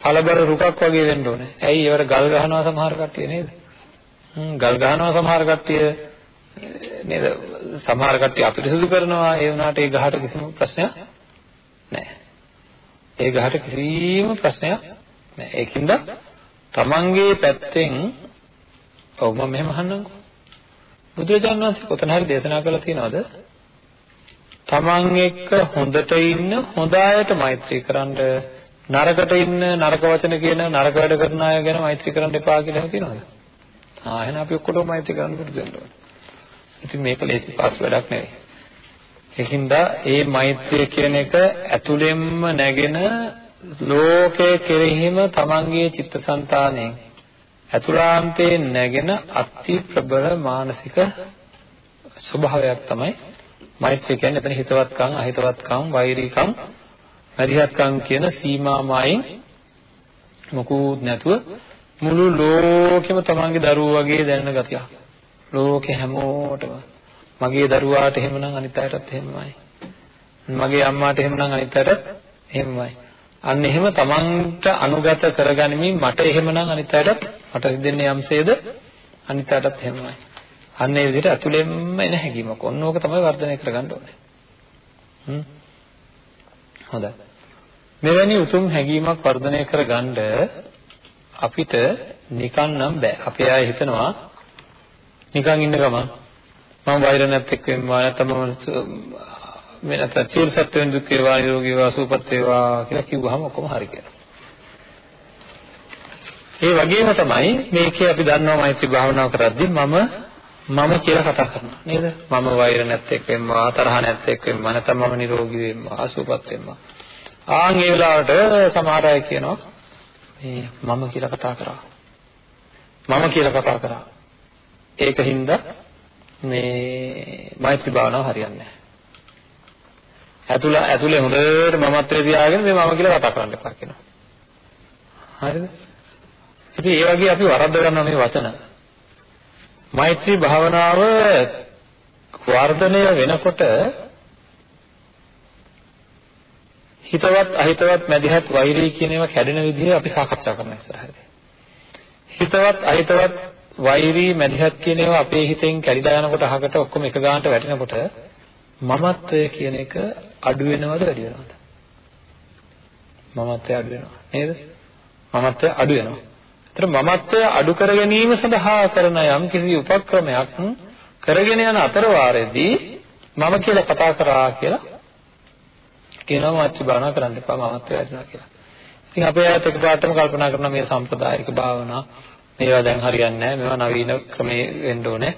පළබර රුකක් වගේ වෙන්න ඕනේ. ඇයි ඒවට ගල් ගහනවා සමහර කට්ටිය නේද? ගල් ගහනවා සමහර කට්ටිය නේද සමහර කට්ටිය අපිරිසුදු කරනවා ඒ වුණාට ඒ ගහට කිසිම ප්‍රශ්නයක් නැහැ ඒ ගහට කිසිම ප්‍රශ්නයක් නැහැ ඒකින්ද තමන්ගේ පැත්තෙන් ඔව් මම මෙහෙම අහන්නම්කෝ බුදුරජාණන් වහන්සේ කොතන හරි දේශනා කළා තියෙනවද තමන් එක්ක හොඳට ඉන්න හොඳ අයට මෛත්‍රී කරන්න නරකට ඉන්න නරක වචන කියන නරක වැඩ කරන අය ගැන මෛත්‍රී කරන්න එපා කියලා තියෙනවද ආ එහෙනම් අපි ඔක්කොටම මෛත්‍රී කරන්න පුරුදු වෙන්න ඕනේ. ඉතින් මේක ලේසි පාස් වැඩක් නෙවෙයි. ඒකින්ද මේ මෛත්‍රිය කියන එක ඇතුළෙන්ම නැගෙන ලෝකයේ කෙරෙහිම තමන්ගේ චිත්තසංතානයෙන් ඇතුළාන්තයෙන් නැගෙන අති ප්‍රබල මානසික ස්වභාවයක් තමයි මෛත්‍රිය කියන්නේ. එතන හිතවත්කම්, අහිතවත්කම්, වෛරීකම්, මරිහත්කම් කියන සීමාමයින් මොකුත් නැතුව මුළු ලෝකෙම තමන්ගේ දරුවෝ වගේ දැනෙන ගතියක්. ලෝකෙ හැමෝටම මගේ දරුවාට එහෙමනම් අනිත් අයටත් එහෙමමයි. මගේ අම්මාට එහෙමනම් අනිත් අයටත් එහෙමමයි. අන්න එහෙම තමන්ට අනුගත කරගනිමින් මට එහෙමනම් අනිත් අයටත් මට හිතෙන්නේ යම්සේද අනිත් අයටත් එහෙමමයි. අන්න ඒ විදිහට අතුලෙන්ම එන හැඟීමක්. ඔන්න ඕක තමයි වර්ධනය කරගන්න ඕනේ. හ්ම්. හොඳයි. මෙවැනි උතුම් හැඟීමක් වර්ධනය කරගන්න අපිට නිකන් නම් බෑ. අපේ අය හිතනවා නිකන් ඉන්න ගමන් මම වෛර නැත්ෙක් වෙන්නවා නැත්නම් මම මේ නැත්නම් සීල සත්වෙන් දුක් වේවා නිරෝගී වේවා සුවපත් වේවා කියලා කිව්වහම ඔක්කොම හරි කියලා. ඒ වගේම තමයි මේකේ අපි දන්නවා මෛත්‍රී භාවනාව කරද්දී මම මම කියලා කතා කරනවා නේද? මම වෛර නැත්ෙක් වෙන්නවා තරහ නැත්ෙක් වෙන්නවා නැත්නම් මම නිරෝගී වෙන්නවා අසුවපත් වෙන්නවා. ආන් ඒ වෙලාවට සමහර අය කියනවා මේ මම කියලා කතා කරා. මම කියලා කතා කරා. ඒකින්ද මේ මෛත්‍රී භාවනාව හරියන්නේ නැහැ. ඇතුළ ඇතුලේ හොඳට මමත්වයේ තියාගෙන මේ මම කියලා කතා කරන්න එපා කියනවා. හරිද? ඉතින් ඒ වගේ අපි වරද්ද ගන්නවා මේ වචන. මෛත්‍රී භාවනාව වර්ධනය වෙනකොට හිතවත් අහිතවත් මැදිහත් වෛරී කියන ඒවා කැඩෙන විදිහ අපි සාකච්ඡා කරන ඉස්සරහදී. හිතවත් අහිතවත් වෛරී මැදිහත් කියන ඒවා අපේ හිතෙන් කැඩිලා යනකොට අහකට ඔක්කොම එක ගානට වැටෙනකොට මමත්වය කියන එක අඩු වෙනවද වැඩි වෙනවද? මමත්වය අඩු වෙනවා නේද? මමත්වය අඩු වෙනවා. ඒතර මමත්වය අඩු කර ගැනීම සඳහා කරන යම් කිසි උපක්‍රමයක් කරගෙන යන අතර වාරෙදී මම කියලා කතා කරා කියලා කියනවා මාත්‍රි භාවනා කරන්න එපා මමත්වය වැඩිනවා කියලා. ඉතින් අපේ අයත් එකපාරටම කල්පනා කරන මේ සම්ප්‍රදායික භාවනා මේවා දැන් හරියන්නේ නැහැ මේවා නවීන ක්‍රමේ වෙන්න ඕනේ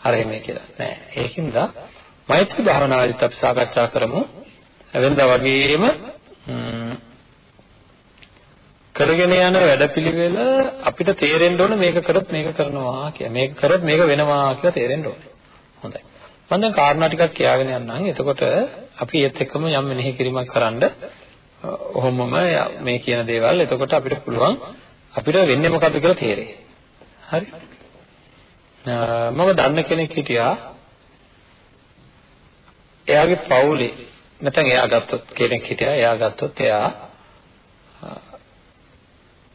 අර එමේ කියලා. නෑ ඒකින්ද මෛත්‍රී භාවනාවේදීත් අපි සාකච්ඡා කරමු. වෙනදා වගේම කරගෙන යන වැඩපිළිවෙල අපිට තේරෙන්න ඕන මේක කරොත් මේක කරනවා කියලා. මේක කරොත් මේක වෙනවා කියලා තේරෙන්න ඕනේ. හොඳයි. මම දැන් කාරණා ටිකක් කියාගෙන යන්නම්. එතකොට අපි ඒත් එක්කම යම් මෙනෙහි කිරීමක් කරන්න ඔහොමම මේ කියන දේවල් එතකොට අපිට පුළුවන් අපිට වෙන්නේ මොකද්ද කියලා තේරෙයි. හරි? මම දන්න කෙනෙක් හිටියා එයාගේ පවුලේ නැත්නම් එයා ගත්තොත් කෙනෙක් හිටියා එයා ගත්තොත් එයා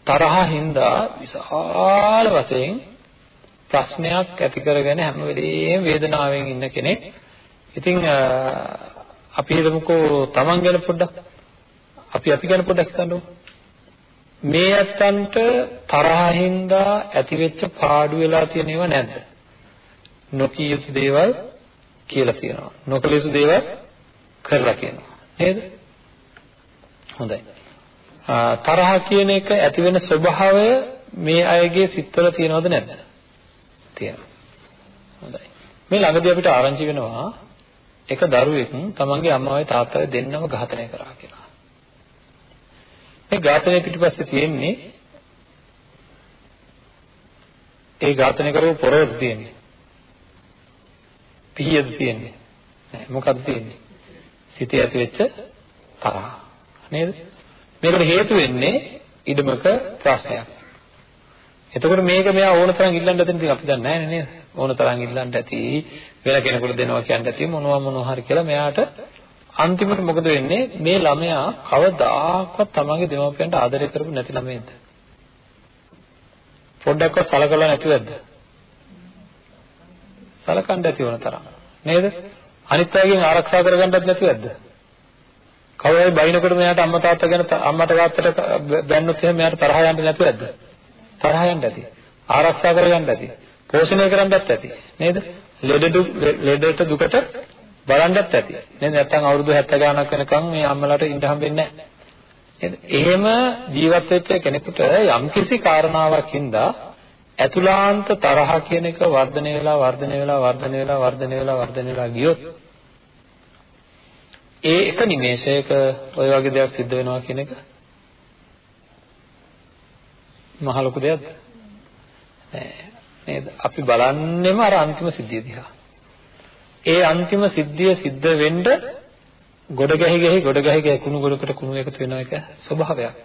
තරහා හින්දා විශාල වශයෙන් ප්‍රශ්නයක් ඇති කරගෙන හැම වෙලේම වේදනාවෙන් ඉන්න කෙනෙක්. ඉතින් අපි හිතමුකෝ Taman ගැන පොඩ්ඩක් අපි අපි ගැන පොඩ්ඩක් හිතන්නකෝ. මේ ඇත්තන්ට තරහා හින්දා ඇතිවෙච්ච පාඩු වෙලා තියෙන ඒවා නැද්ද? නොකිය යුතු දේවල් කියලා කියනවා. නොකළ යුතු දේවල් කරලා කියනවා. නේද? හොඳයි. තරහ කියන එක ඇති වෙන ස්වභාවය මේ අයගේ සිත්වල තියෙනවද නැද්ද? තියෙනවා. හොඳයි. මේ ළඟදී අපිට ආරංචි වෙනවා එක දරුවෙක් තමන්ගේ අම්මාවයි තාත්තවයි දෙන්නම ඝාතනය කරා කියලා. මේ ඝාතනය පිටිපස්සේ තියෙන්නේ ඒ ඝාතනය කරපු පොරොත් තියෙන්නේ. පිහියද තියෙන්නේ. නෑ මොකක්ද තියෙන්නේ? සිතේ ඇතිවෙච්ච තරහ. නේද? මේකට හේතු වෙන්නේ ඉදමක ප්‍රශ්නයක්. එතකොට මේක මෙයා ඕන තරම් ඉල්ලන්න ඇතින් ඉතින් අපි දන්නේ නැහැ නේද? ඕන තරම් ඉල්ලන්න ඇති වෙන කෙනෙකුට දෙනවා කියන්න ඇති මොනවා මොනවා හරි කියලා මෙයාට අන්තිමට මොකද වෙන්නේ? මේ ළමයා කවදාකවත් තමන්ගේ දෙමාපියන්ට ආදරය කරපු නැති ළමයෙක්ද? පොඩ්ඩක්වත් සලකලා නැතුවද? සලකන්න ඇති ඕන තරම්. නේද? අනිත් අයගෙන් ආරක්ෂා කරගන්නත් නැතුවද? කවුරුහරි බයිනකොට මෙයාට අම්මා තාත්තා ගැන අම්මට තාත්තට බැන්නොත් එහෙම මෙයාට තරහ යන්නේ නැතුවද? තරහ යන්න ඇති. ආරක්ෂා කරගන්න ඇති. පෝෂණය කරන්නත් ඇති. නේද? ලෙඩ ලෙඩට දුකට බලන්නත් ඇති. නේද? නැත්තම් අවුරුදු 70 ගාණක් වෙනකන් මේ අම්මලාට ඉඳ හම්බෙන්නේ නැහැ. නේද? එහෙම ජීවත් වෙච්ච කෙනෙකුට යම්කිසි කාරණාවක් හින්දා ඇතුලාන්ත තරහ කියන එක වර්ධනය වෙලා වර්ධනය වෙලා වර්ධනය වෙලා වර්ධනය වෙලා වර්ධනය වෙලා ගියොත් ඒ එක නිමේෂයක ওই වගේ දෙයක් සිද්ධ වෙනවා කියන එක මහ ලොකු දෙයක්ද නේද? අපි බලන්නෙම අර අන්තිම සිද්ධිය දිහා. ඒ අන්තිම සිද්ධිය සිද්ධ වෙන්න ගොඩ ගැහි ගැහි ගොඩ ගැහි ගැහි කුණු ගොඩකට කුණු එකතු වෙන එක ස්වභාවයක්.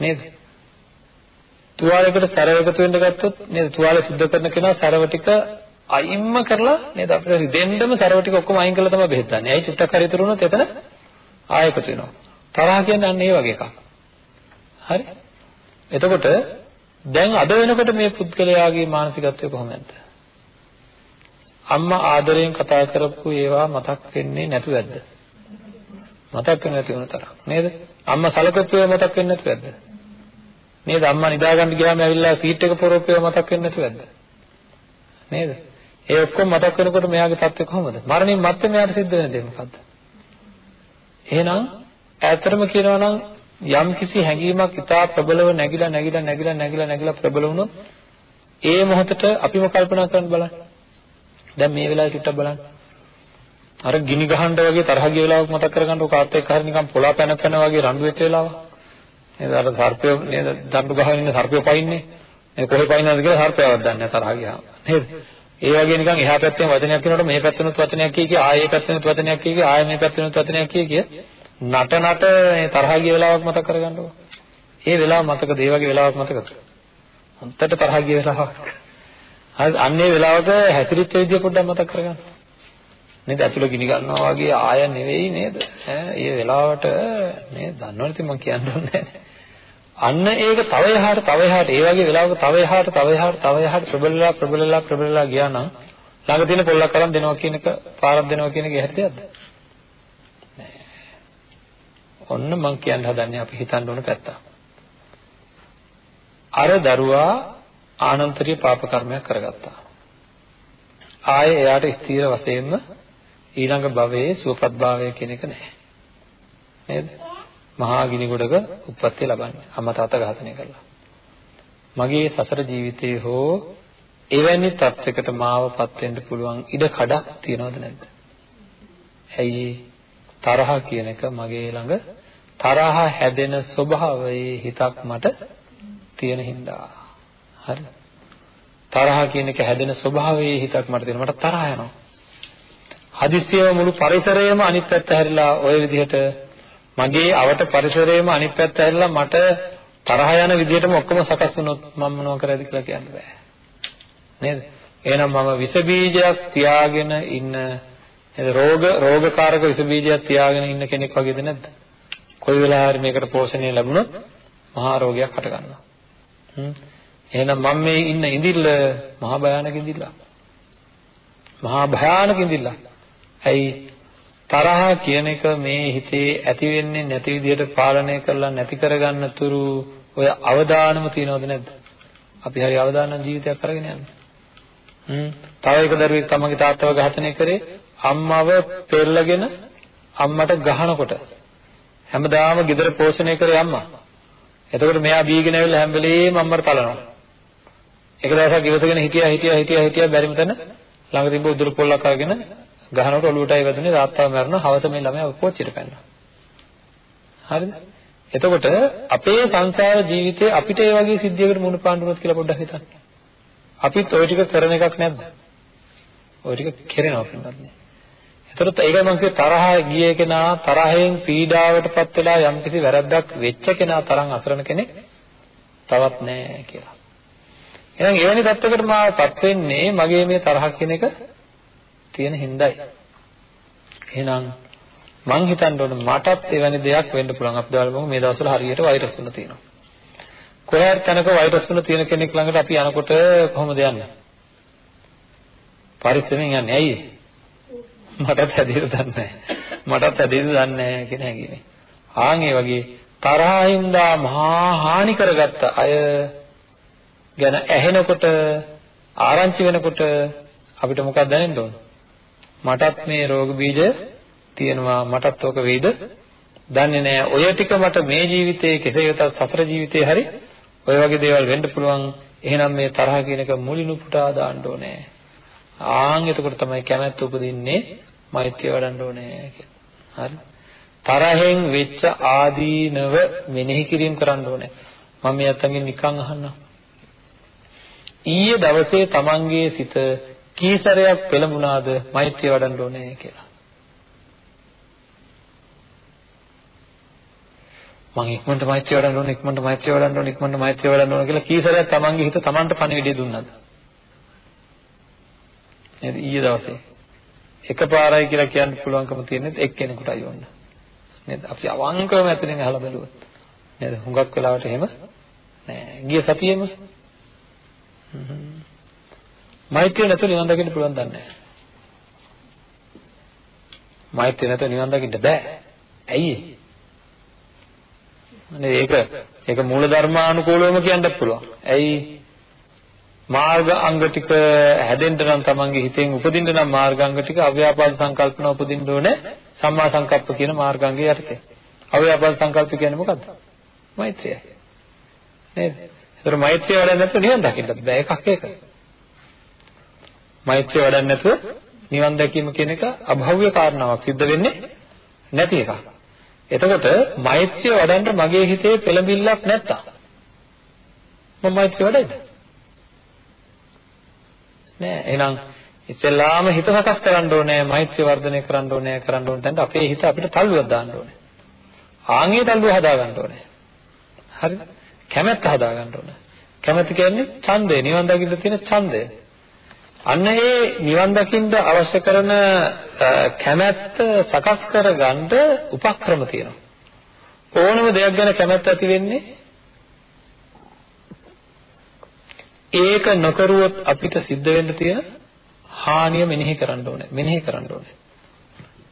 නේද? තුවාලයකට සැරව එකතු වෙන්න ගත්තොත් නේද තුවාලය සුද්ධ කරන කෙනා සැරව ටික අයින්ම කරලා නේද අපිට රිදෙන්නම සැරව ටික ඔක්කොම අයින් කරලා තමයි බෙහෙත් ගන්න. ඇයි චුට්ටක් හරි ඉතුරු වුණොත් එතන ආයෙ එකතු වෙනවා. තරහ කියන්නේ අන්න ඒ වගේ එකක්. හරි? එතකොට දැන් අද වෙනකොට මේ පුද්ගලයාගේ මානසිකත්වය කොහොමද? අම්මා ආදරයෙන් කතා කරපු ඒවා මතක් වෙන්නේ නැතුවද? මතක් වෙන්නේ නැති වුණ තරම් නේද? අම්මා සලකපු ඒවා මතක් වෙන්නේ නැතුවද? නේද? අම්මා නිදාගන්න ගියාම ඇවිල්ලා සීට් එක පොරොප්පේව මතක් වෙන්නේ නැතුව ඇද්ද නේද? ඒ ඔක්කොම මතක් වෙනකොට මෙයාගේ තත්ත්වය කොහොමද? මරණින් මත්තේ මෙයාට සිද්ධ වෙන දේ මොකද්ද? එහෙනම් ඇත්තටම කියනවා නම් යම් කිසි හැඟීමක් ඉතා ප්‍රබලව නැగిලා නැగిලා නැగిලා නැగిලා නැగిලා ප්‍රබල වුණොත් ඒ මොහොතට අපිම කල්පනා කරන්න බලන්න. දැන් මේ වෙලාවේ ටිකක් බලන්න. අර ගිනි ගහන්න වගේ තරහ ගිය වෙලාවක් මතක් කරගන්න ඔක ආත් එක්ක හරිය නිකන් පොලා පැන පැන වගේ රණ්ඩු වෙච්ච වෙලාවක්. නේද අර සර්පය නේද දඬු ගහගෙන ඉන්න සර්පය පයින්නේ. මේ කොහේ පයින්නවද කියලා සර්පයවත් දන්නේ නැහැ තරහ ගියාම. නේද? ඒ වගේ නිකන් එහා පැත්තෙන් වචනයක් කියනකොට මේ පැත්තෙනුත් වචනයක් කිය කිය ආයේ පැත්තෙනුත් වචනයක් කිය කිය ආයේ මේ පැත්තෙනුත් වචනයක් කිය කිය නට නට මේ තරහ ගිය වෙලාවක් මතක් කරගන්නකො. ඒ වෙලාව මතකද? ඒ වගේ වෙලාවක් මතකද? හොන්දට තරහ ගිය වෙලාවක්. හරි අන්නේ වෙලාවක හැසිරිච්ච විදිය පොඩ්ඩක් මතක් කරගන්න. නේද? ඇතුළ ගිනි ගන්නවා වගේ ආය නෙවෙයි නේද? ඈ ඒ වෙලාවට නේද? දන්නවනේ ඉතින් මම කියන්න ඕනේ අන්න ඒක තව එහාට තව එහාට ඒ වගේ වෙලාවක තව එහාට තව එහාට තව එහාට ප්‍රබලලා ප්‍රබලලා ප්‍රබලලා ගියා නම් ළඟ තියෙන පොල්ලක් අරන් දෙනවා කියන එක පාරක් දෙනවා කියන එක හැටියක්ද? ඔන්න මම කියන්න හදන්නේ අපි හිතන්න ඕන පැත්ත. අර දරුවා ආනන්තරීය පාප කර්මයක් කරගත්තා. ආයේ එයාට ස්ථීර වශයෙන්ම ඊළඟ භවයේ සුවපත් භාවය කියන එක නැහැ. නේද? මහා ගිනි ගොඩක උත්පත්ති ලබන්නේ අම්මා තාත්තා ඝාතනය කරලා. මගේ සසර ජීවිතයේ හෝ එවැනි තත්යකට මාවපත් වෙන්න පුළුවන් ඉඩ කඩක් තියනවද නැද්ද? ඇයි තරහ කියන එක මගේ ළඟ තරහ හැදෙන ස්වභාවයේ හිතක් මට තියෙන හින්දා. හරි. තරහ කියන එක හැදෙන ස්වභාවයේ හිතක් මට තියෙනවා. මට තරහ යනවා. හදිස්සියව මුළු පරිසරයම අනිත් පැත්ත හැරිලා ওই විදිහට මගේ අවට පරිසරයේම අනිත් පැත්ත ඇරිලා මට තරහ යන විදිහටම ඔක්කොම සකස් වුණොත් මම මොනව කරයිද කියලා කියන්න බෑ. නේද? එහෙනම් මම විස බීජයක් තියාගෙන ඉන්න නේද රෝග රෝගකාරක විස බීජයක් තියාගෙන ඉන්න කෙනෙක් වගේද නැද්ද? කොයි වෙලාව හරි මේකට පෝෂණය ලැබුණොත් මහා රෝගයක් හට ගන්නවා. හ්ම්. එහෙනම් මම මේ ඉන්න ඉඳිල්ල මහා භයානක ඉඳිල්ල. මහා භයානක ඉඳිල්ල. ඇයි තරහ කියන එක මේ හිතේ ඇති වෙන්නේ නැති විදිහට පාලනය කරලා නැති කරගන්න තුරු ඔය අවදානම තියනවද නැද්ද? අපි හරි අවදානන ජීවිතයක් කරගෙන යන්නේ. හ්ම්. තව එක දරුවෙක් තමන්ගේ තාත්තව ඝාතනය කරේ අම්මව පෙරලගෙන අම්මට ගහනකොට හැමදාම ගෙදර පෝෂණය කරේ අම්මා. එතකොට මෙයා බීගෙන ඇවිල්ලා හැම වෙලේම අම්මට තලනවා. එක දවසක් ඉවසගෙන හිටියා හිටියා හිටියා හිටියා බැරිම තැන ළඟ තිබ්බ උදුරු පොල්ලක් අරගෙන ගහනකොට ඔලුවටයි වැදුනේ තාත්තාව මැරුණා හවස මේ ළමයා පොච්චිට පැන්නා. හරිද? එතකොට අපේ සංසාර ජීවිතේ අපිට ඒ වගේ සිද්ධියකට මුහුණ පාන්න උනොත් කියලා පොඩ්ඩක් හිතන්න. අපිත් ওই ටික කරන එකක් නැද්ද? ওই ටික කෙරෙනවා පින්නත්. එතකොට ඒක මම කිය තරහ ගියේ කෙනා තරහෙන් පීඩාවටපත් වෙලා යම්කිසි වැරද්දක් වෙච්ච කෙනා තරම් අසරණ කෙනෙක් තවත් නැහැ කියලා. එහෙනම් එවැනි තත්යකට මාවපත් වෙන්නේ මගේ මේ තරහ කියන එක තියෙන හින්දායි. එහෙනම් මං හිතන්න ඕන මටත් එවැනි දෙයක් වෙන්න පුළුවන්. අපි දවල් මේ දවස්වල හරියට වෛරස් වුණ තියෙනවා. කොහේ තැනක වෛරස් වුණ තියෙන කෙනෙක් ළඟට අපි යනකොට කොහොමද යන්නේ? පරිස්සමෙන් යන්නේ. ඇයි? මටත් හැදෙන්න දන්නේ නැහැ. මටත් හැදෙන්න දන්නේ නැහැ කියන හැඟීමයි. ආන් ඒ වගේ තරහින්දා මහා හානි කරගත්ත අය ගැන ඇහෙනකොට ආරංචි වෙනකොට අපිට මොකක්ද දැනෙන්න ඕන? මටත් මේ රෝග බීජ තියෙනවා මටත් ඕක වෙයිද? දන්නේ නැහැ ඔය ටික මට මේ ජීවිතේ කෙසේ වෙතත් සතර ජීවිතේ හරි ඔය වගේ දේවල් වෙන්න පුළුවන්. එහෙනම් මේ තරහ කියන එක මුලිනු පුටා දාන්න ඕනේ. ආන් එතකොට තමයි කැමැත්ත උපදින්නේ මෛත්‍රිය වඩන්න ඕනේ කියලා. හරි? තරහෙන් වෙච්ච ආදීනව මෙනෙහි කිරීම කරන්න ඕනේ. මම මේ අතංගෙන් නිකන් අහන්නම්. ඊයේ දවසේ තමන්ගේ සිත කී සැරයක් පෙළඹුණාද මෛත්‍රිය වඩන්න ඕනේ කියලා. මම ඉක්මනට මෛත්‍රිය වඩන්න ඕනේ ඉක්මනට මෛත්‍රිය වඩන්න ඕනේ ඉක්මනට මෛත්‍රිය වඩන්න ඕනේ කියලා කී සැරයක් තමන්ගේ හිත තමන්ට පණිවිඩය දුන්නාද? නේද ඊයේ දවසේ එකපාරයි කියලා කියන්න පුළුවන්කම තියෙන්නේ එක්කෙනෙකුටයි වොන්න. නේද? අපි අවංකවම ඇතුලෙන් අහලා බලුවොත්. නේද? හුඟක් වෙලාවට එහෙම නෑ. ගිය සතියේම මෛත්‍රිය නැතුව නිවන් දකින්න පුළුවන් දන්නේ නැහැ. මෛත්‍රිය නැතුව නිවන් දකින්න බෑ. ඇයි ඒ? ඒක ඒක මූල ධර්මානුකූලවම කියන්නත් පුළුවන්. ඇයි? මාර්ග අංග ටික හැදෙන්න නම් තමන්ගේ හිතෙන් උපදින්න නම් මාර්ග අංග ටික අව්‍යාපාද සංකල්පන උපදින්න ඕනේ සම්මා සංකප්ප කියන මාර්ගාංගය යටතේ. අව්‍යාපාද සංකල්ප කියන්නේ මොකද්ද? මෛත්‍රියයි. නේද? ඒතර මෛත්‍රිය වඩන්නේ නැතුව නිවන් දකින්නත් බෑ එකක් ඒක. මෛත්‍රිය වඩන්නේ නැතුව නිවන් දැකීම කියන එක අභව්‍ය කාරණාවක් සිද්ධ වෙන්නේ නැති එකක්. එතකොට මෛත්‍රිය වඩන්න මගේ හිතේ පෙළඹිල්ලක් නැත්තම් මම මෛත්‍රිය වඩයිද? නෑ. එහෙනම් ඉස්සෙල්ලාම හිත සකස් කරන්න ඕනේ මෛත්‍රිය වර්ධනය කරන්න ඕනේ කරන්න ඕනේ දැන් අපේ හිත අපිට තල්ලුවක් දාන්න ඕනේ. ආන්ගේ තල්ලුව හදා ගන්න ඕනේ. හරිද? කැමැත්ත හදා ගන්න ඕනේ. කැමැත්ත කියන්නේ ඡන්දය. නිවන් දකින්න තියෙන ඡන්දය. අන්න ඒ නිවන් දකින්න අවශ්‍ය කරන කැමැත්ත සකස් කරගන්න උපක්‍රම තියෙනවා ඕනම දෙයක් ගැන කැමැත්ත ඇති වෙන්නේ ඒක නොකරුවොත් අපිට සිද්ධ වෙන්න තියෙන හානිය මෙනෙහි කරන්න ඕනේ. මෙනෙහි කරන්න ඕනේ.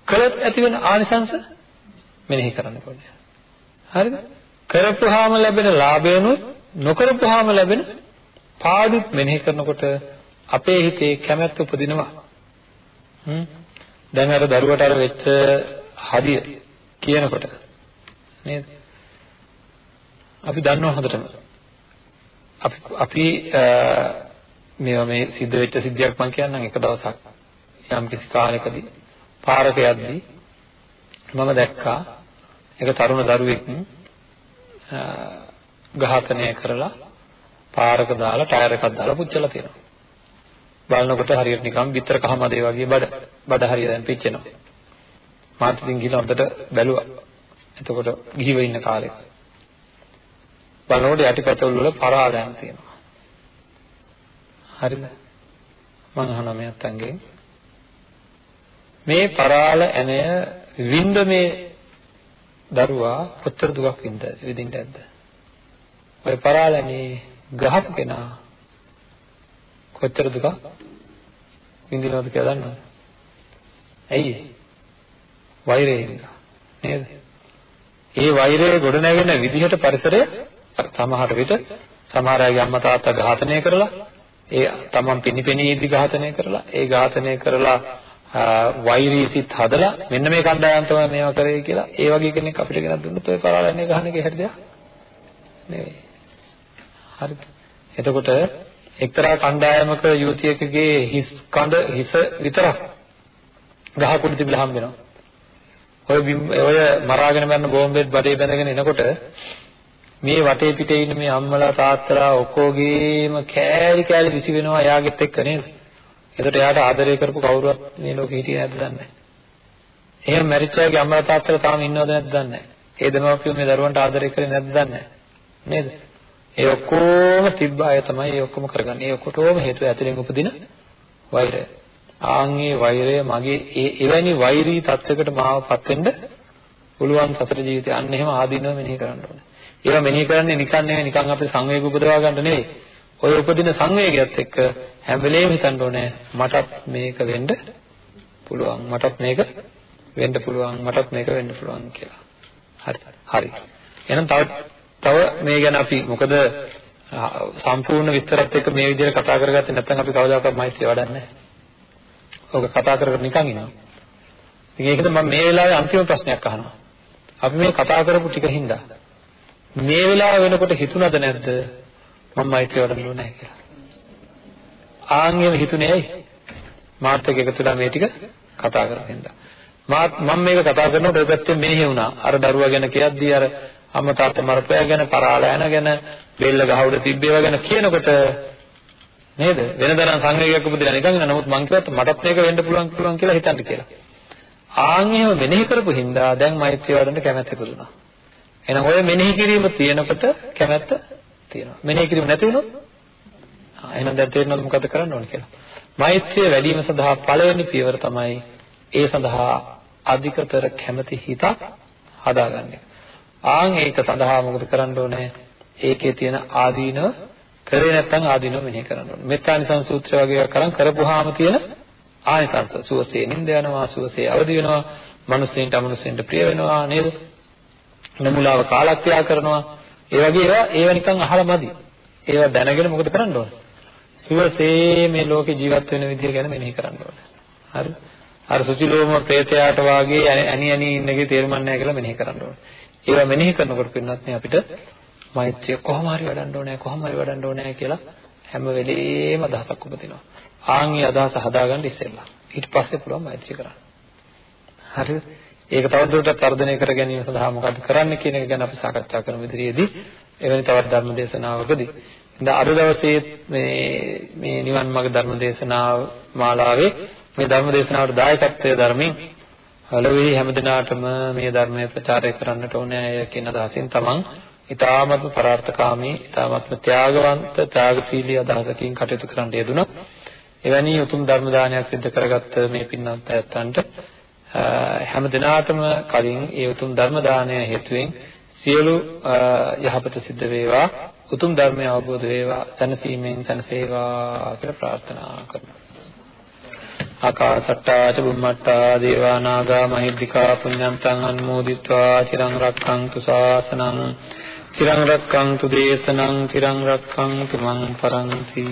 කළත් ඇති වෙන ආනිසංස මෙනෙහි කරන්න ඕනේ. හරිද? කරපුවාම ලැබෙන ලාභයනොත් නොකරපුවාම ලැබෙන පාඩුත් මෙනෙහි කරනකොට අපේ හිතේ කැමැත්ත උපදිනවා. හ්ම්. දැන් අර දරුවට අර වෙච්ච හදිය කියනකොට නේද? අපි දන්නවා හොඳටම. අපි අපි මේවා මේ සිද්ධ වෙච්ච සිද්ධියක් මම කියන්නම් එක දවසක් යම් කිසි කාලයකදී පාරක යද්දී මම දැක්කා එක තරුණ දරුවෙක් ඝාතනය කරලා පාරක දාලා ටයර් එකක් දාලා පුච්චලා තියෙනවා. බලනකොට හරියට නිකන් විතර කහමදේ වගේ බඩ බඩ හරිය දැන් පිච්චෙනවා. මාත් ඉතින් ගිහලා හොඳට බැලුවා. එතකොට ගිහිව ඉන්න කාලෙක. බලනකොට යටිපැතුල් වල පරාදයන් තියෙනවා. හරිද? මම අහනවා මේ අත්තන්ගෙන් මේ පරාල ඇණය විඳ මේ දරුවා කොතර දුකක් විඳ විඳින්න ඇද්ද? ඔය පරාලනේ ගහපු කෙනා කොතර දුක විඳිනවද කියලා දන්නවද? ඇයි? වෛරයෙන් නේද? ඒ වෛරය ගොඩ නැගෙන විදිහට පරිසරය සමහර විට සමහර අයගේ අම්මා තාත්තා ඝාතනය කරලා ඒ තමන් පිනිපෙනීදී ඝාතනය කරලා ඒ ඝාතනය කරලා වෛරී සිත් හදලා මෙන්න මේ කණ්ඩායම් තමයි මේවා කරේ කියලා ඒ වගේ කෙනෙක් අපිට ගෙනත් දුන්නොත් ඔය පරාලන්නේ ගහන එක හැටි දෙයක් නෙවෙයි. හරිද? එතකොට එක්තරා කණ්ඩායමක යුවතියකගේ හිස් කඳ හිස විතරක් ගහකුඩු තිබිලා හම්බ වෙනවා. ඔය ඔය මරාගෙන මරන බෝම්බෙත් බඩේ බැඳගෙන එනකොට මේ වටේ පිටේ ඉන්න මේ අම්මලා තාත්තලා ඔක්කොගේම කෑලි කෑලි විසි වෙනවා එයාගෙත් එක්ක නේද? එතකොට එයාට ආදරය කරපු කවුරුවත් මේ ලෝකේ හිටියේ නැද්ද දන්නේ නැහැ. එහෙම මැරිච්ච අයගේ අම්මලා තාත්තලා තාම ඉන්නවද නැද්ද දන්නේ නැහැ. ඒ දෙමාපියෝ මේ දරුවන්ට ආදරය කරේ නැද්ද දන්නේ නැහැ. නේද? ඒ ඔක්කොම තිබ්බ අය තමයි ඒ ඔක්කොම කරගන්නේ. ඒ ඔක්කොටම හේතුව ඇතුලෙන් උපදින වෛරය. ආන්ගේ වෛරය මගේ ඒ එවැනි වෛරී තත්යකට මාවපත් වෙන්න පුළුවන් සතර ජීවිතය. අන්න එහෙම ආදීනව මෙනෙහි කරන්න ඕනේ. ඒවා මෙනෙහි කරන්නේ නිකන් නෙවෙයි නිකන් අපේ සංවේග උපදවා ගන්න නෙවෙයි. ඔය උපදින සංවේගයත් එක්ක හැම වෙලේම හිතන්න ඕනේ මටත් මේක වෙන්න පුළුවන්. මටත් මේක වෙන්න පුළුවන්. මටත් මේක වෙන්න පුළුවන් කියලා. හරි. හරි. එහෙනම් තව තව මේ ගැන අපි මොකද සම්පූර්ණ විස්තරත් එක්ක මේ විදිහට කතා කරගත්තේ නැත්නම් අපි කවදාකවත් මෛත්‍රිය වඩන්නේ නැහැ. ඔක කතා කර කර නිකන් ඉන්නවා. ඉතින් ඒකද මම මේ වෙලාවේ අන්තිම ප්‍රශ්නයක් අහනවා. අපි මේ කතා කරපු ටික හින්දා මේ වෙලාව වෙනකොට හිතුණද නැද්ද මම මෛත්‍රිය වඩන්න ඕනේ කියලා. ආන්ගෙම හිතුනේ ඇයි? මාත් එක්ක එකතු වෙලා මේ ටික කතා කරගෙන ඉඳලා. මාත් මම මේක කතා කරනකොට ඔය පැත්තෙන් මෙනෙහි වුණා. අර දරුවා ගැන කියද්දී අර අම්මා තාත්තා මරපෑ ගැන, පරාල යන ගැන, බෙල්ල ගහවුඩ තිබ්බේවා ගැන කියනකොට නේද? වෙනදනම් සංවේගයක් උපදිනා නිකන් ඉන්න. නමුත් මං කිව්වත් මටත් මේක වෙන්න පුළුවන් පුළුවන් කියලා හිතන්න කියලා. ආන් එහෙම මෙනෙහි කරපු හින්දා දැන් මෛත්‍රිය වඩන්න කැමැත්ත ඉපදුනා. එහෙනම් ඔය මෙනෙහි කිරීම තියෙනකොට කැමැත්ත තියෙනවා. මෙනෙහි කිරීම නැති වුණොත් ආ එහෙනම් දැන් තේරෙනවද මොකද කරන්න ඕනේ කියලා. මෛත්‍රිය වැඩි වීම සඳහා පළවෙනි පියවර තමයි ඒ සඳහා අධිකතර කැමැති හිතක් හදාගන්න එක. ආන් ඒක සඳහා මොකද කරන්න ඕනේ? ඒකේ තියෙන ආදීනව කරේ නැත්නම් ආදීනව මෙනෙහි කරන්න ඕනේ. මෙත්තානිසං සූත්‍රය වගේ එකක් කරන් කරපුවාම තියෙන ආනිසංස සුවසේ නිඳ යනවා, සුවසේ අවදි වෙනවා, මිනිස්සෙන්ට අමනුස්සෙන්ට ප්‍රිය වෙනවා නේද? නමුලාව කාලක්‍රියා කරනවා. ඒ වගේ ඒවා ඒවා නිකන් අහලා මදි. ඒවා දැනගෙන මොකද කරන්න ඕන? සුවසේ මේ ලෝකේ ජීවත් වෙන විදිය ගැන මෙනෙහි කරන්න ඕනේ. හරි? අර සුචිලෝම ප්‍රේතයාට වාගේ ඇනි ඇනි ඉන්නගේ තේරුම් නැහැ කියලා මෙනෙහි කරන්න ඕනේ. ඒවා මෙනෙහි කරනකොට පින්නත් නේ අපිට මෛත්‍රිය කොහොම හරි වඩන්න ඕනේ කොහොම හරි වඩන්න ඕනේ කියලා හැම වෙලේම අදහසක් උපදිනවා. ආන්ගේ අදහස හදාගන්න ඉස්සෙල්ලා. ඊට පස්සේ පුළුවන් මෛත්‍රී කරන්න. හරිද? ඒක තවදුරටත් වර්ධනය කර ගැනීම සඳහා මොකද කරන්න කියන එක ගැන අපි සාකච්ඡා කරන විදිහේදී එවැනි තවත් ධර්ම දේශනාවකදී ඉතින් අද දවසේ මේ මේ නිවන් මාර්ග ධර්ම දේශනාව මාලාවේ මේ ධර්ම දේශනාවට දායකත්වයේ ධර්මයෙන් හලවෙහි හැමදිනාටම මේ ධර්මය ප්‍රචාරය කරන්නට ඕනේ කියන අදහසින් තමන් ඊ타මත්ම පරාර්ථකාමී ඊ타මත්ම ත්‍යාගවන්ත ත්‍යාගශීලී අදහසකින් කටයුතු කරන්න යෙදුණා. එවැනි උතුම් ධර්ම දානයක් සිදු කරගත්ත මේ පින්වත් අයත්තන්ට හැම දිනාටම කලින් ඒ උතුම් ධර්ම දානය හේතුවෙන් සියලු යහපත සිද්ධ වේවා උතුම් ධර්මය අවබෝධ වේවා සනසීමෙන් සනසේවා කියලා ප්‍රාර්ථනා කරනවා. ආකාසට්ටා ච බුම්මට්ටා දේවා නාග මහිද්దికා පුඤ්ඤන්තං අනුමෝදිත්වා චිරං රක්ඛන්තු ශාසනං චිරං රක්ඛන්තු දේශනං චිරං රක්ඛන්තු මං පරන්ති